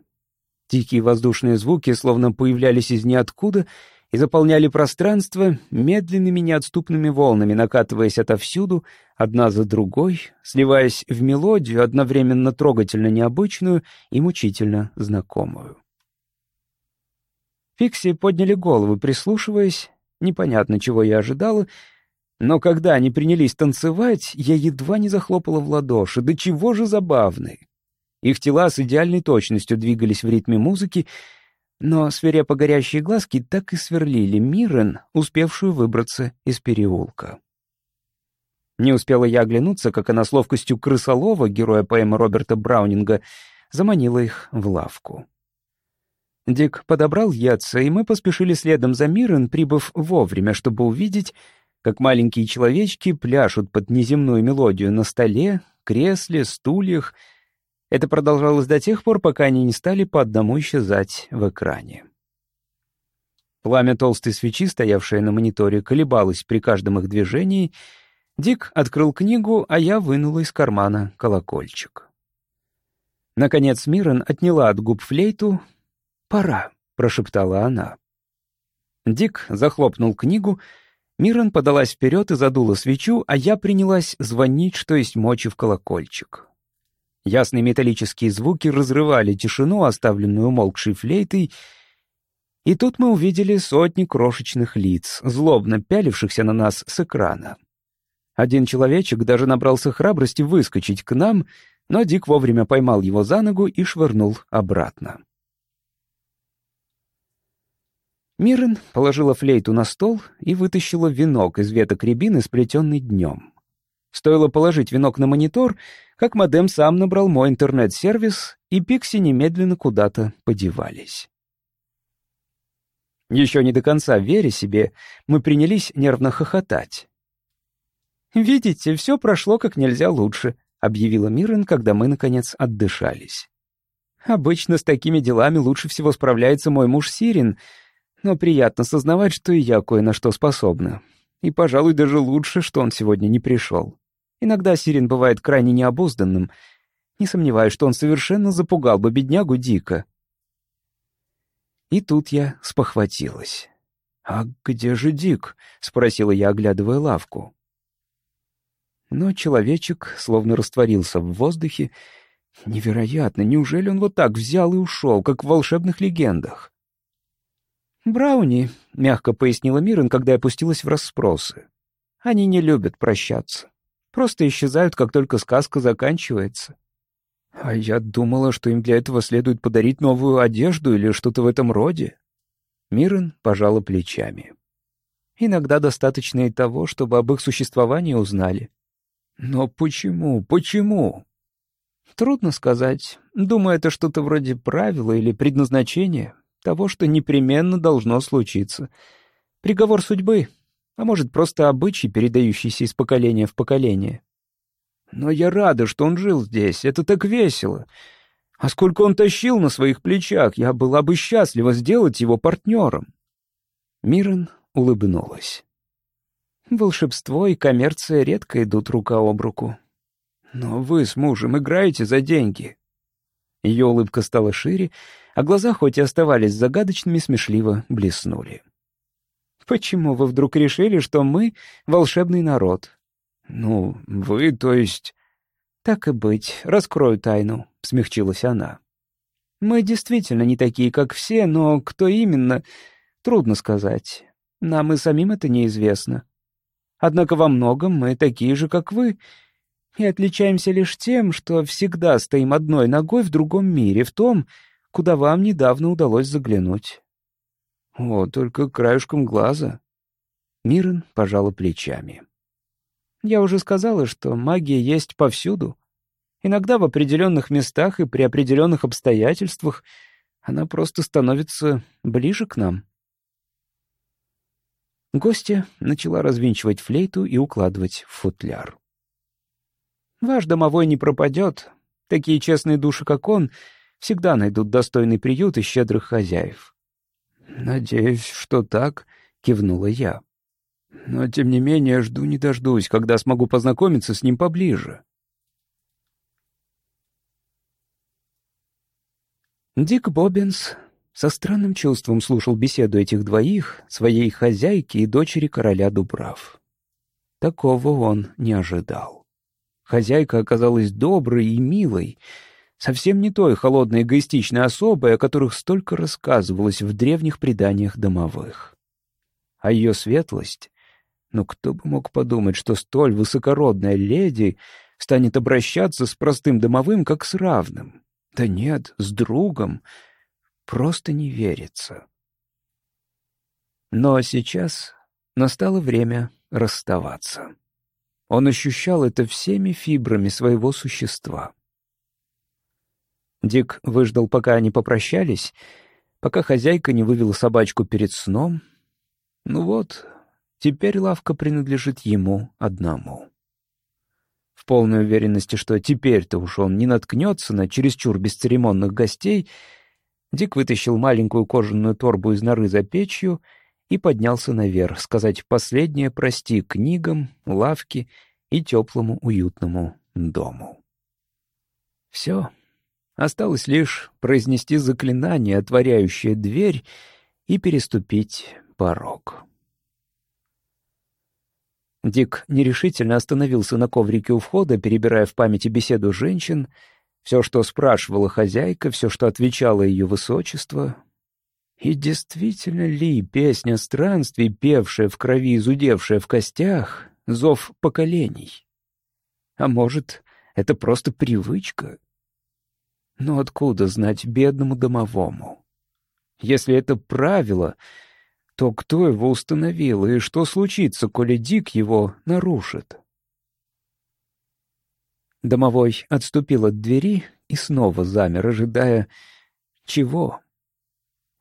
Дикие воздушные звуки словно появлялись из ниоткуда — и заполняли пространство медленными неотступными волнами, накатываясь отовсюду, одна за другой, сливаясь в мелодию, одновременно трогательно необычную и мучительно знакомую. Фикси подняли головы, прислушиваясь, непонятно, чего я ожидала, но когда они принялись танцевать, я едва не захлопала в ладоши, да чего же забавные. Их тела с идеальной точностью двигались в ритме музыки, но свирепо-горящие глазки так и сверлили Мирен, успевшую выбраться из переулка. Не успела я оглянуться, как она с ловкостью крысолова, героя поэмы Роберта Браунинга, заманила их в лавку. Дик подобрал яйца, и мы поспешили следом за Мирен, прибыв вовремя, чтобы увидеть, как маленькие человечки пляшут под неземную мелодию на столе, кресле, стульях — это продолжалось до тех пор, пока они не стали по одному исчезать в экране. Пламя толстой свечи, стоявшее на мониторе, колебалось при каждом их движении. Дик открыл книгу, а я вынула из кармана колокольчик. Наконец Мирон отняла от губ флейту. «Пора», — прошептала она. Дик захлопнул книгу. Мирон подалась вперед и задула свечу, а я принялась звонить, что есть мочи в колокольчик. Ясные металлические звуки разрывали тишину, оставленную молкшей флейтой, и тут мы увидели сотни крошечных лиц, злобно пялившихся на нас с экрана. Один человечек даже набрался храбрости выскочить к нам, но Дик вовремя поймал его за ногу и швырнул обратно. Мирен положила флейту на стол и вытащила венок из веток рябины, сплетенный днем. Стоило положить венок на монитор, как модем сам набрал мой интернет-сервис, и пикси немедленно куда-то подевались. Еще не до конца веря себе, мы принялись нервно хохотать. «Видите, все прошло как нельзя лучше», — объявила Мирен, когда мы, наконец, отдышались. «Обычно с такими делами лучше всего справляется мой муж Сирин, но приятно сознавать, что и я кое на что способна. И, пожалуй, даже лучше, что он сегодня не пришел». Иногда Сирин бывает крайне необузданным. Не сомневаюсь, что он совершенно запугал бы беднягу Дика. И тут я спохватилась. «А где же Дик?» — спросила я, оглядывая лавку. Но человечек словно растворился в воздухе. Невероятно, неужели он вот так взял и ушел, как в волшебных легендах? «Брауни», — мягко пояснила Мирен, когда я пустилась в расспросы. «Они не любят прощаться». Просто исчезают, как только сказка заканчивается. А я думала, что им для этого следует подарить новую одежду или что-то в этом роде. Мирен пожала плечами. Иногда достаточно и того, чтобы об их существовании узнали. Но почему, почему? Трудно сказать. Думаю, это что-то вроде правила или предназначения того, что непременно должно случиться. Приговор судьбы а может, просто обычай, передающийся из поколения в поколение. Но я рада, что он жил здесь, это так весело. А сколько он тащил на своих плечах, я была бы счастлива сделать его партнером. Мирон улыбнулась. Волшебство и коммерция редко идут рука об руку. Но вы с мужем играете за деньги. Ее улыбка стала шире, а глаза, хоть и оставались загадочными, смешливо блеснули. «Почему вы вдруг решили, что мы — волшебный народ?» «Ну, вы, то есть...» «Так и быть, раскрою тайну», — смягчилась она. «Мы действительно не такие, как все, но кто именно, трудно сказать. Нам и самим это неизвестно. Однако во многом мы такие же, как вы, и отличаемся лишь тем, что всегда стоим одной ногой в другом мире, в том, куда вам недавно удалось заглянуть. Вот только краешком глаза. Мирон пожала плечами. Я уже сказала, что магия есть повсюду. Иногда в определенных местах и при определенных обстоятельствах она просто становится ближе к нам. Гостья начала развинчивать флейту и укладывать в футляр. «Ваш домовой не пропадет. Такие честные души, как он, всегда найдут достойный приют и щедрых хозяев. «Надеюсь, что так», — кивнула я. «Но, тем не менее, жду не дождусь, когда смогу познакомиться с ним поближе». Дик Боббинс со странным чувством слушал беседу этих двоих, своей хозяйки и дочери короля Дубрав. Такого он не ожидал. Хозяйка оказалась доброй и милой, совсем не той холодной эгоистичной особой, о которых столько рассказывалось в древних преданиях домовых. А ее светлость... Ну кто бы мог подумать, что столь высокородная леди станет обращаться с простым домовым как с равным. Да нет, с другом. Просто не верится. Но сейчас настало время расставаться. Он ощущал это всеми фибрами своего существа. Дик выждал, пока они попрощались, пока хозяйка не вывела собачку перед сном. Ну вот, теперь лавка принадлежит ему одному. В полной уверенности, что теперь-то уж он не наткнется на чересчур бесцеремонных гостей, Дик вытащил маленькую кожаную торбу из норы за печью и поднялся наверх, сказать последнее «прости» книгам, лавке и теплому уютному дому. Все. Осталось лишь произнести заклинание, отворяющее дверь, и переступить порог. Дик нерешительно остановился на коврике у входа, перебирая в памяти беседу женщин, все, что спрашивала хозяйка, все, что отвечало ее высочество. И действительно ли песня странствий, певшая в крови, изудевшая в костях, зов поколений? А может, это просто привычка? Но откуда знать бедному домовому? Если это правило, то кто его установил и что случится, коли Дик его нарушит? Домовой отступил от двери и снова замер, ожидая чего.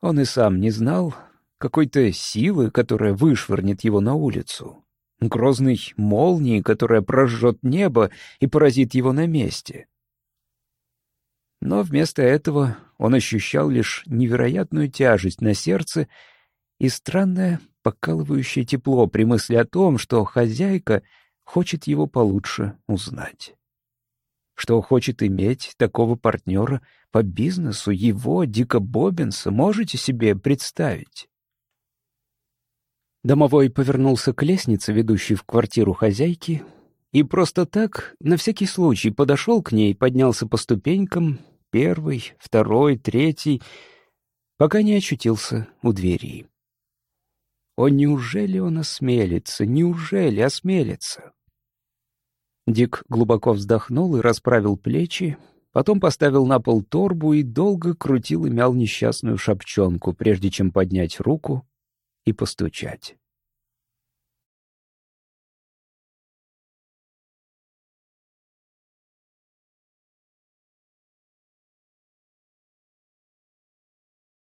Он и сам не знал какой-то силы, которая вышвырнет его на улицу, грозной молнии, которая прожжет небо и поразит его на месте. Но вместо этого он ощущал лишь невероятную тяжесть на сердце и странное покалывающее тепло при мысли о том, что хозяйка хочет его получше узнать. Что хочет иметь такого партнера по бизнесу, его, Дика Бобинса, можете себе представить? Домовой повернулся к лестнице, ведущей в квартиру хозяйки, и просто так, на всякий случай, подошел к ней, поднялся по ступенькам первый, второй, третий, пока не очутился у двери. О, неужели он осмелится, неужели осмелится? Дик глубоко вздохнул и расправил плечи, потом поставил на пол торбу и долго крутил и мял несчастную шапчонку, прежде чем поднять руку и постучать.